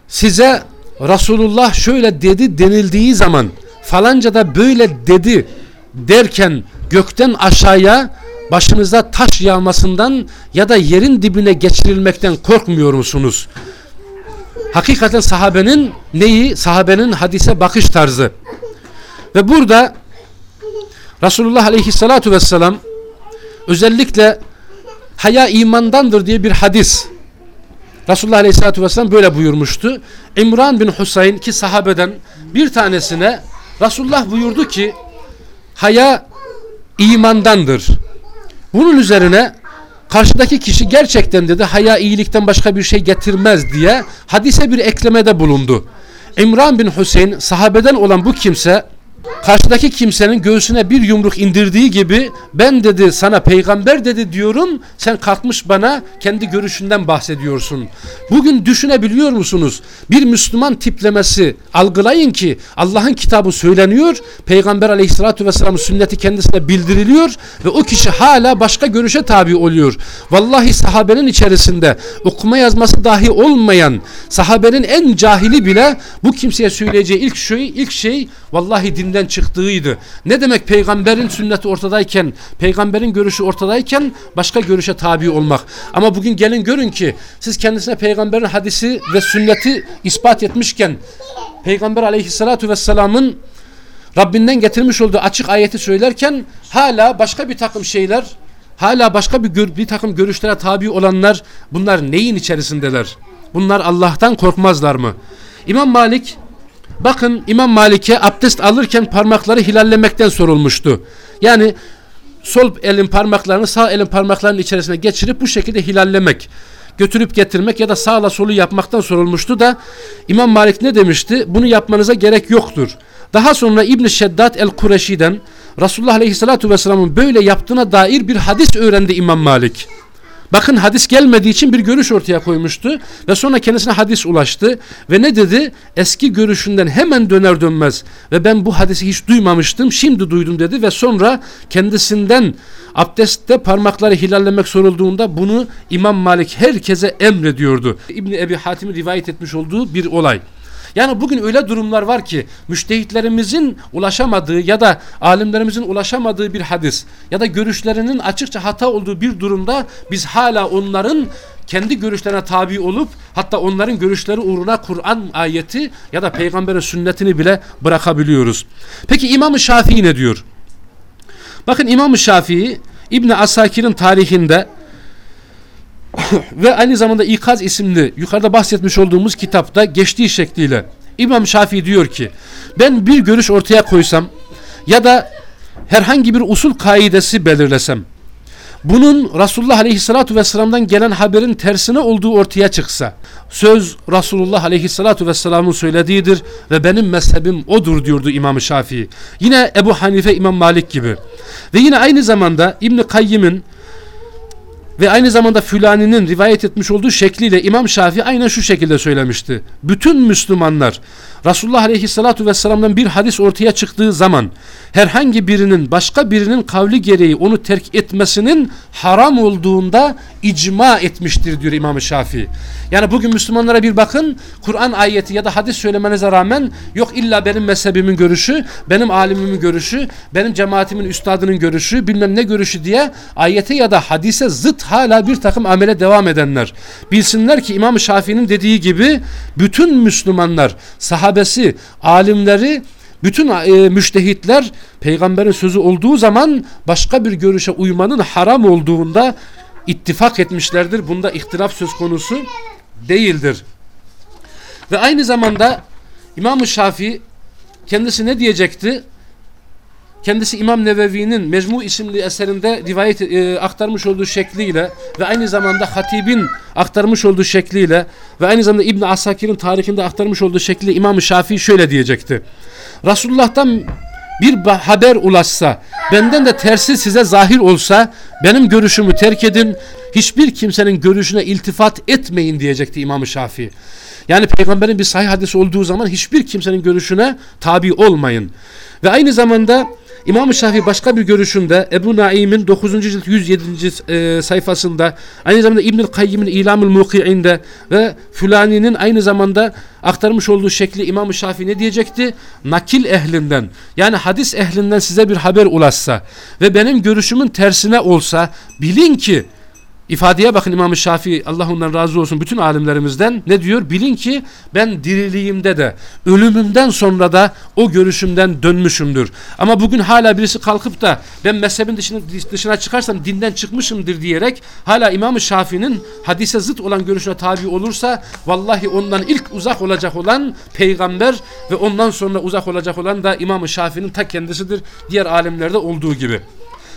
size Resulullah şöyle dedi denildiği zaman falanca da böyle dedi derken gökten aşağıya başınıza taş yağmasından ya da yerin dibine geçirilmekten korkmuyor musunuz? Hakikaten sahabenin neyi? Sahabenin hadise bakış tarzı. Ve burada Resulullah aleyhissalatu vesselam özellikle haya imandandır diye bir hadis Resulullah aleyhissalatu vesselam böyle buyurmuştu. İmran bin Husayn ki sahabeden bir tanesine Resulullah buyurdu ki haya imandandır. Bunun üzerine karşıdaki kişi gerçekten dedi haya iyilikten başka bir şey getirmez diye hadise bir eklemede bulundu. İmran bin Hüseyin sahabeden olan bu kimse karşıdaki kimsenin göğsüne bir yumruk indirdiği gibi ben dedi sana peygamber dedi diyorum sen kalkmış bana kendi görüşünden bahsediyorsun. Bugün düşünebiliyor musunuz? Bir Müslüman tiplemesi algılayın ki Allah'ın kitabı söyleniyor. Peygamber aleyhissalatü vesselamın sünneti kendisine bildiriliyor ve o kişi hala başka görüşe tabi oluyor. Vallahi sahabenin içerisinde okuma yazması dahi olmayan sahabenin en cahili bile bu kimseye söyleyeceği ilk şey ilk şey vallahi dinden çıktığıydı. Ne demek peygamberin sünneti ortadayken, peygamberin görüşü ortadayken başka görüşe tabi olmak. Ama bugün gelin görün ki siz kendisine peygamberin hadisi ve sünneti ispat etmişken peygamber aleyhissalatu vesselamın Rabbinden getirmiş olduğu açık ayeti söylerken hala başka bir takım şeyler hala başka bir, bir takım görüşlere tabi olanlar bunlar neyin içerisindeler? Bunlar Allah'tan korkmazlar mı? İmam Malik Bakın İmam Malik'e abdest alırken parmakları hilallemekten sorulmuştu. Yani sol elin parmaklarını sağ elin parmaklarının içerisine geçirip bu şekilde hilallemek götürüp getirmek ya da sağla solu yapmaktan sorulmuştu da İmam Malik ne demişti? Bunu yapmanıza gerek yoktur. Daha sonra İbn Şeddat el-Kureşi'den Resulullah Aleyhisselatü Vesselam'ın böyle yaptığına dair bir hadis öğrendi İmam Malik. Bakın hadis gelmediği için bir görüş ortaya koymuştu ve sonra kendisine hadis ulaştı ve ne dedi? Eski görüşünden hemen döner dönmez ve ben bu hadisi hiç duymamıştım şimdi duydum dedi ve sonra kendisinden abdestte parmakları hilallemek sorulduğunda bunu İmam Malik herkese emrediyordu. İbni Ebi Hatim'in rivayet etmiş olduğu bir olay. Yani bugün öyle durumlar var ki müştehitlerimizin ulaşamadığı ya da alimlerimizin ulaşamadığı bir hadis ya da görüşlerinin açıkça hata olduğu bir durumda biz hala onların kendi görüşlerine tabi olup hatta onların görüşleri uğruna Kur'an ayeti ya da peygamberin sünnetini bile bırakabiliyoruz. Peki İmam-ı Şafii ne diyor? Bakın İmam-ı Şafii İbni Asakir'in tarihinde ve aynı zamanda İkaz isimli yukarıda bahsetmiş olduğumuz kitapta geçtiği şekliyle İmam Şafii diyor ki ben bir görüş ortaya koysam ya da herhangi bir usul kaidesi belirlesem bunun Resulullah Aleyhisselatü Vesselam'dan gelen haberin tersine olduğu ortaya çıksa söz Resulullah Aleyhisselatü Vesselam'ın söylediğidir ve benim mezhebim odur diyordu İmam Şafii. Yine Ebu Hanife İmam Malik gibi. Ve yine aynı zamanda İbn Kayyim'in ve aynı zamanda Fülani'nin rivayet etmiş olduğu şekliyle İmam Şafii aynen şu şekilde söylemişti. Bütün Müslümanlar Resulullah Aleyhisselatü Vesselam'dan bir hadis ortaya çıktığı zaman herhangi birinin başka birinin kavli gereği onu terk etmesinin haram olduğunda icma etmiştir diyor İmam Şafii. Yani bugün Müslümanlara bir bakın Kur'an ayeti ya da hadis söylemenize rağmen yok illa benim mezhebimin görüşü, benim alimimin görüşü, benim cemaatimin üstadının görüşü, bilmem ne görüşü diye ayete ya da hadise zıt hala bir takım amele devam edenler. Bilsinler ki İmam Şafii'nin dediği gibi bütün Müslümanlar, sahabesi, alimleri bütün e, müştehitler peygamberin sözü olduğu zaman başka bir görüşe uymanın haram olduğunda ittifak etmişlerdir. Bunda ihtilaf söz konusu değildir. Ve aynı zamanda İmam-ı Şafii kendisi ne diyecekti? Kendisi İmam Nevevi'nin Mecmu isimli eserinde rivayet e, aktarmış olduğu şekliyle ve aynı zamanda Hatib'in aktarmış olduğu şekliyle ve aynı zamanda İbn Asakir'in tarihinde aktarmış olduğu şekliyle İmam Şafii şöyle diyecekti. Resulullah'tan bir haber ulaşsa, benden de tersi size zahir olsa, benim görüşümü terk edin, hiçbir kimsenin görüşüne iltifat etmeyin diyecekti İmam Şafii. Yani peygamberin bir sahih hadisi olduğu zaman hiçbir kimsenin görüşüne tabi olmayın. Ve aynı zamanda İmam-ı Şafii başka bir görüşünde Ebu Naim'in 9. cilt 107. E, sayfasında aynı zamanda İbnül Kayyim'in İlamül Muki'inde ve Fülani'nin aynı zamanda aktarmış olduğu şekli İmam-ı Şafii ne diyecekti? Nakil ehlinden yani hadis ehlinden size bir haber ulaşsa ve benim görüşümün tersine olsa bilin ki İfadeye bakın İmam-ı Şafii Allah ondan razı olsun bütün alimlerimizden ne diyor? Bilin ki ben diriliğimde de ölümümden sonra da o görüşümden dönmüşümdür. Ama bugün hala birisi kalkıp da ben mezhebin dışına, dışına çıkarsam dinden çıkmışımdır diyerek hala İmam-ı Şafii'nin hadise zıt olan görüşüne tabi olursa vallahi ondan ilk uzak olacak olan peygamber ve ondan sonra uzak olacak olan da İmam-ı Şafii'nin ta kendisidir. Diğer alimlerde olduğu gibi.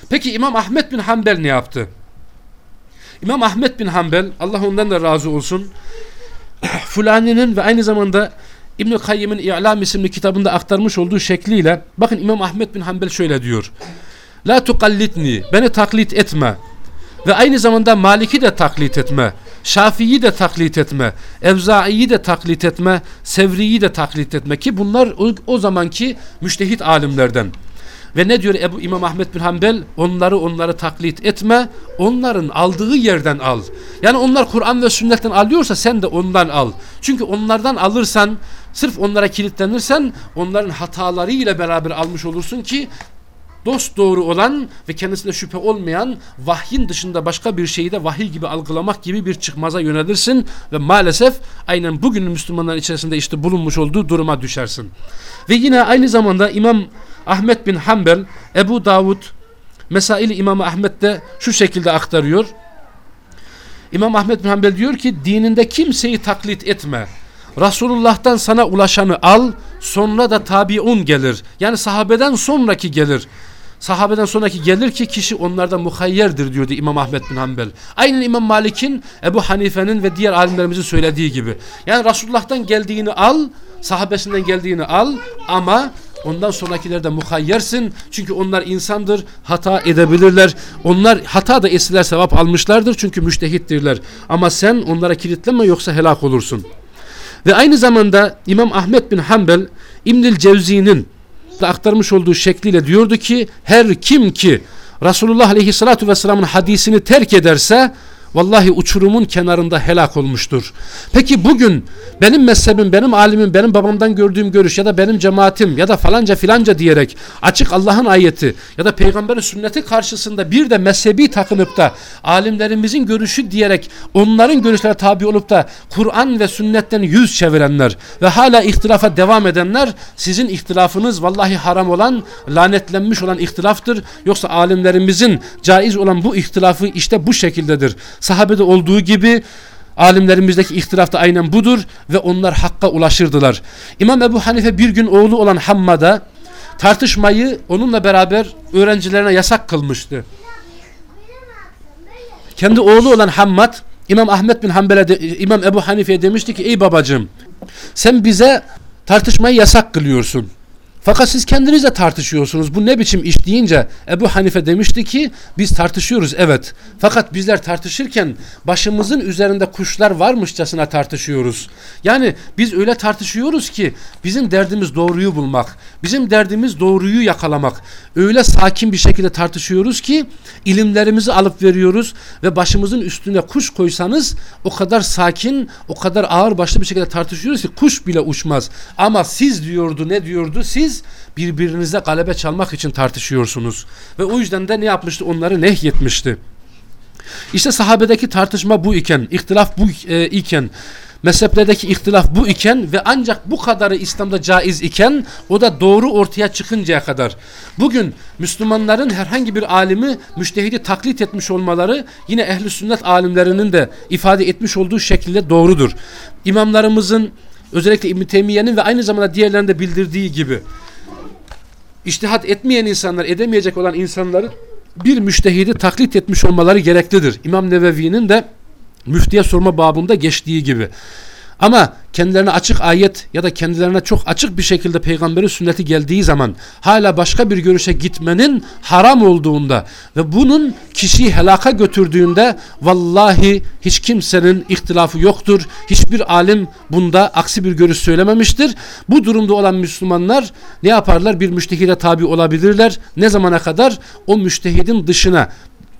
Peki İmam Ahmet bin Hanbel ne yaptı? İmam Ahmet bin Hanbel Allah ondan da razı olsun Fulani'nin ve aynı zamanda İbn-i Kayyim'in İ'lam isimli kitabında aktarmış olduğu şekliyle bakın İmam Ahmet bin Hanbel şöyle diyor La tukallitni beni taklit etme ve aynı zamanda Malik'i de taklit etme Şafii'yi de taklit etme Evzai'yi de taklit etme Sevri'yi de taklit etme ki bunlar o, o zamanki müştehit alimlerden ve ne diyor Ebu İmam Ahmet bin Hanbel? Onları onları taklit etme. Onların aldığı yerden al. Yani onlar Kur'an ve sünnetten alıyorsa sen de ondan al. Çünkü onlardan alırsan sırf onlara kilitlenirsen onların hatalarıyla beraber almış olursun ki dost doğru olan ve kendisinde şüphe olmayan vahyin dışında başka bir şeyi de vahiy gibi algılamak gibi bir çıkmaza yönelirsin ve maalesef aynen bugün Müslümanlar içerisinde işte bulunmuş olduğu duruma düşersin. Ve yine aynı zamanda İmam Ahmet bin Hanbel, Ebu Davud, Mesail İmam Ahmet de şu şekilde aktarıyor. İmam Ahmet bin Hanbel diyor ki dininde kimseyi taklit etme. Resulullah'tan sana ulaşanı al sonra da tabiun gelir. Yani sahabeden sonraki gelir. Sahabeden sonraki gelir ki kişi onlardan muhayyerdir diyordu İmam Ahmet bin Hanbel. Aynen İmam Malik'in, Ebu Hanife'nin ve diğer alimlerimizin söylediği gibi. Yani Resulullah'tan geldiğini al, sahabesinden geldiğini al ama Ondan sonrakiler de muhayyersin. Çünkü onlar insandır. Hata edebilirler. Onlar hata da etseler sevap almışlardır. Çünkü müştehittirler. Ama sen onlara kilitlenme yoksa helak olursun. Ve aynı zamanda İmam Ahmet bin Hanbel İbnül Cevzi'nin aktarmış olduğu şekliyle diyordu ki her kim ki Resulullah Aleyhisselatü Vesselam'ın hadisini terk ederse Vallahi uçurumun kenarında helak olmuştur. Peki bugün benim mezhebim, benim alimim, benim babamdan gördüğüm görüş ya da benim cemaatim ya da falanca filanca diyerek açık Allah'ın ayeti ya da peygamberin sünneti karşısında bir de mezhebi takınıp da alimlerimizin görüşü diyerek onların görüşlerine tabi olup da Kur'an ve sünnetten yüz çevirenler ve hala ihtilafa devam edenler sizin ihtilafınız vallahi haram olan lanetlenmiş olan ihtilaftır. Yoksa alimlerimizin caiz olan bu ihtilafı işte bu şekildedir. Sahabede olduğu gibi alimlerimizdeki ihtilaf da aynen budur ve onlar hakka ulaşırdılar. İmam Ebu Hanife bir gün oğlu olan Hammad'a tartışmayı onunla beraber öğrencilerine yasak kılmıştı. Kendi oğlu olan Hammad İmam Ahmet bin Hanbel'e İmam Ebu Hanife'ye demişti ki ey babacığım sen bize tartışmayı yasak kılıyorsun. Fakat siz kendinizle tartışıyorsunuz. Bu ne biçim iş deyince Ebu Hanife demişti ki biz tartışıyoruz evet. Fakat bizler tartışırken başımızın üzerinde kuşlar varmışçasına tartışıyoruz. Yani biz öyle tartışıyoruz ki bizim derdimiz doğruyu bulmak. Bizim derdimiz doğruyu yakalamak. Öyle sakin bir şekilde tartışıyoruz ki ilimlerimizi alıp veriyoruz ve başımızın üstüne kuş koysanız o kadar sakin, o kadar ağır başlı bir şekilde tartışıyoruz ki kuş bile uçmaz. Ama siz diyordu ne diyordu? Siz birbirinize galebe çalmak için tartışıyorsunuz. Ve o yüzden de ne yapmıştı? Onları nehyetmişti. İşte sahabedeki tartışma bu iken, ihtilaf bu e, iken mezheplerdeki ihtilaf bu iken ve ancak bu kadarı İslam'da caiz iken o da doğru ortaya çıkıncaya kadar. Bugün Müslümanların herhangi bir alimi müştehidi taklit etmiş olmaları yine ehli sünnet alimlerinin de ifade etmiş olduğu şekilde doğrudur. İmamlarımızın özellikle İbn Teymiye'nin ve aynı zamanda diğerlerinde bildirdiği gibi iştihat etmeyen insanlar, edemeyecek olan insanların bir müştehidi taklit etmiş olmaları gereklidir. İmam Nevevi'nin de müftiye sorma babında geçtiği gibi. Ama kendilerine açık ayet ya da kendilerine çok açık bir şekilde peygamberin sünneti geldiği zaman hala başka bir görüşe gitmenin haram olduğunda ve bunun kişiyi helaka götürdüğünde vallahi hiç kimsenin ihtilafı yoktur. Hiçbir alim bunda aksi bir görüş söylememiştir. Bu durumda olan Müslümanlar ne yaparlar? Bir müştehide tabi olabilirler. Ne zamana kadar? O müştehidin dışına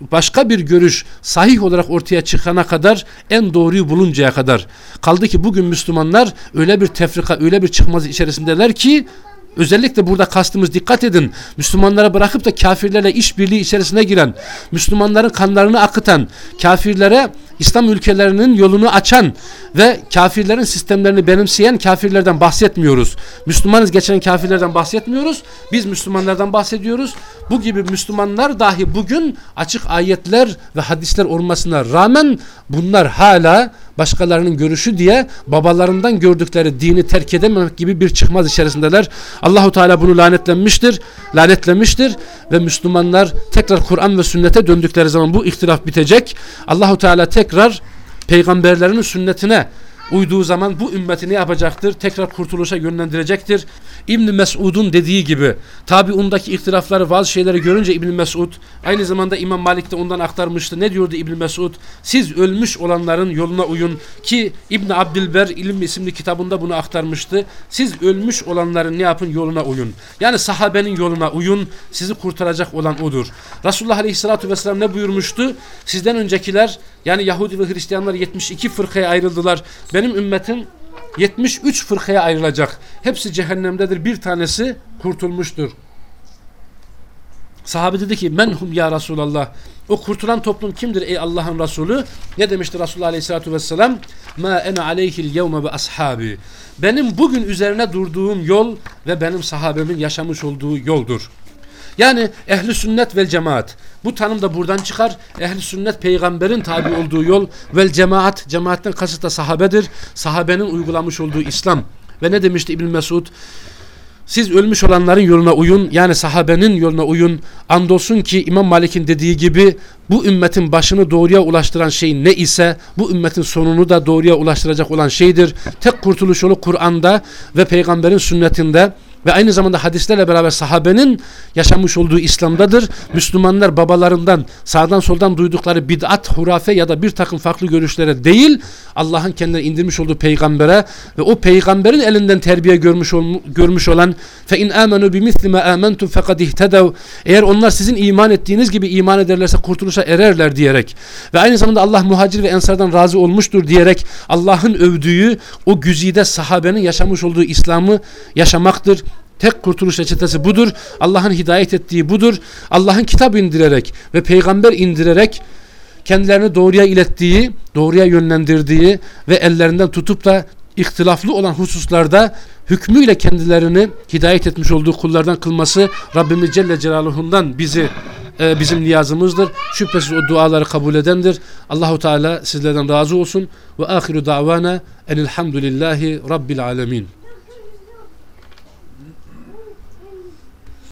başka bir görüş sahih olarak ortaya çıkana kadar en doğruyu buluncaya kadar. Kaldı ki bugün Müslümanlar öyle bir tefrika, öyle bir çıkmaz içerisindeler ki Özellikle burada kastımız dikkat edin. Müslümanlara bırakıp da kafirlerle işbirliği içerisine giren, Müslümanların kanlarını akıtan, kafirlere İslam ülkelerinin yolunu açan ve kafirlerin sistemlerini benimseyen kafirlerden bahsetmiyoruz. Müslümanız geçen kafirlerden bahsetmiyoruz. Biz Müslümanlardan bahsediyoruz. Bu gibi Müslümanlar dahi bugün açık ayetler ve hadisler olmasına rağmen bunlar hala başkalarının görüşü diye babalarından gördükleri dini terk edememek gibi bir çıkmaz içerisindeler. Allahu Teala bunu lanetlenmiştir, lanetlemiştir ve Müslümanlar tekrar Kur'an ve sünnete döndükleri zaman bu ihtilaf bitecek. Allahu Teala tekrar peygamberlerinin sünnetine uyduğu zaman bu ümmeti ne yapacaktır? Tekrar kurtuluşa yönlendirecektir. İbn Mesud'un dediği gibi tabi ondaki ihtilafları bazı şeyleri görünce İbn Mesud aynı zamanda İmam Malik de ondan aktarmıştı. Ne diyordu İbn Mesud? Siz ölmüş olanların yoluna uyun ki İbn Abdülber İlim isimli kitabında bunu aktarmıştı. Siz ölmüş olanların ne yapın? Yoluna uyun. Yani sahabenin yoluna uyun. Sizi kurtaracak olan odur. Resulullah Aleyhisselatü Vesselam ne buyurmuştu? Sizden öncekiler yani Yahudi ve Hristiyanlar 72 fırkaya ayrıldılar. Benim ümmetim 73 fırkaya ayrılacak. Hepsi cehennemdedir. Bir tanesi kurtulmuştur. Sahabe dedi ki menhum ya Resulallah. O kurtulan toplum kimdir ey Allah'ın Resulü? Ne demişti Resulullah Aleyhisselatü Vesselam? Ma ene aleyhil yevme ve ashabi. Benim bugün üzerine durduğum yol ve benim sahabemin yaşamış olduğu yoldur. Yani ehli sünnet vel cemaat. Bu tanım da buradan çıkar. Ehli sünnet peygamberin tabi olduğu yol vel cemaat. Cemaatten kasıt da sahabedir. Sahabenin uygulamış olduğu İslam. Ve ne demişti İbn Mesud? Siz ölmüş olanların yoluna uyun yani sahabenin yoluna uyun. Andolsun ki İmam Malik'in dediği gibi bu ümmetin başını doğruya ulaştıran şey ne ise bu ümmetin sonunu da doğruya ulaştıracak olan şeydir. Tek kurtuluş yolu Kur'an'da ve peygamberin sünnetinde ve aynı zamanda hadislerle beraber sahabenin yaşamış olduğu İslam'dadır. Müslümanlar babalarından sağdan soldan duydukları bid'at, hurafe ya da bir takım farklı görüşlere değil Allah'ın kendine indirmiş olduğu peygambere ve o peygamberin elinden terbiye görmüş, ol, görmüş olan fe in amenu bi misli ma amantum fekad ihtedev eğer onlar sizin iman ettiğiniz gibi iman ederlerse kurtuluşa ererler diyerek ve aynı zamanda Allah muhacir ve ensardan razı olmuştur diyerek Allah'ın övdüğü o güzide sahabenin yaşamış olduğu İslam'ı yaşamaktır. Tek kurtuluş reçetesi budur. Allah'ın hidayet ettiği budur. Allah'ın kitap indirerek ve peygamber indirerek kendilerini doğruya ilettiği, doğruya yönlendirdiği ve ellerinden tutup da ihtilaflı olan hususlarda hükmüyle kendilerini hidayet etmiş olduğu kullardan kılması Rabbimiz Celle Celaluhu'ndan bizi e, bizim niyazımızdır. Şüphesiz o duaları kabul edendir. Allahu Teala sizlerden razı olsun. Ve ahiru davana enilhamdülillahi rabbil alemin.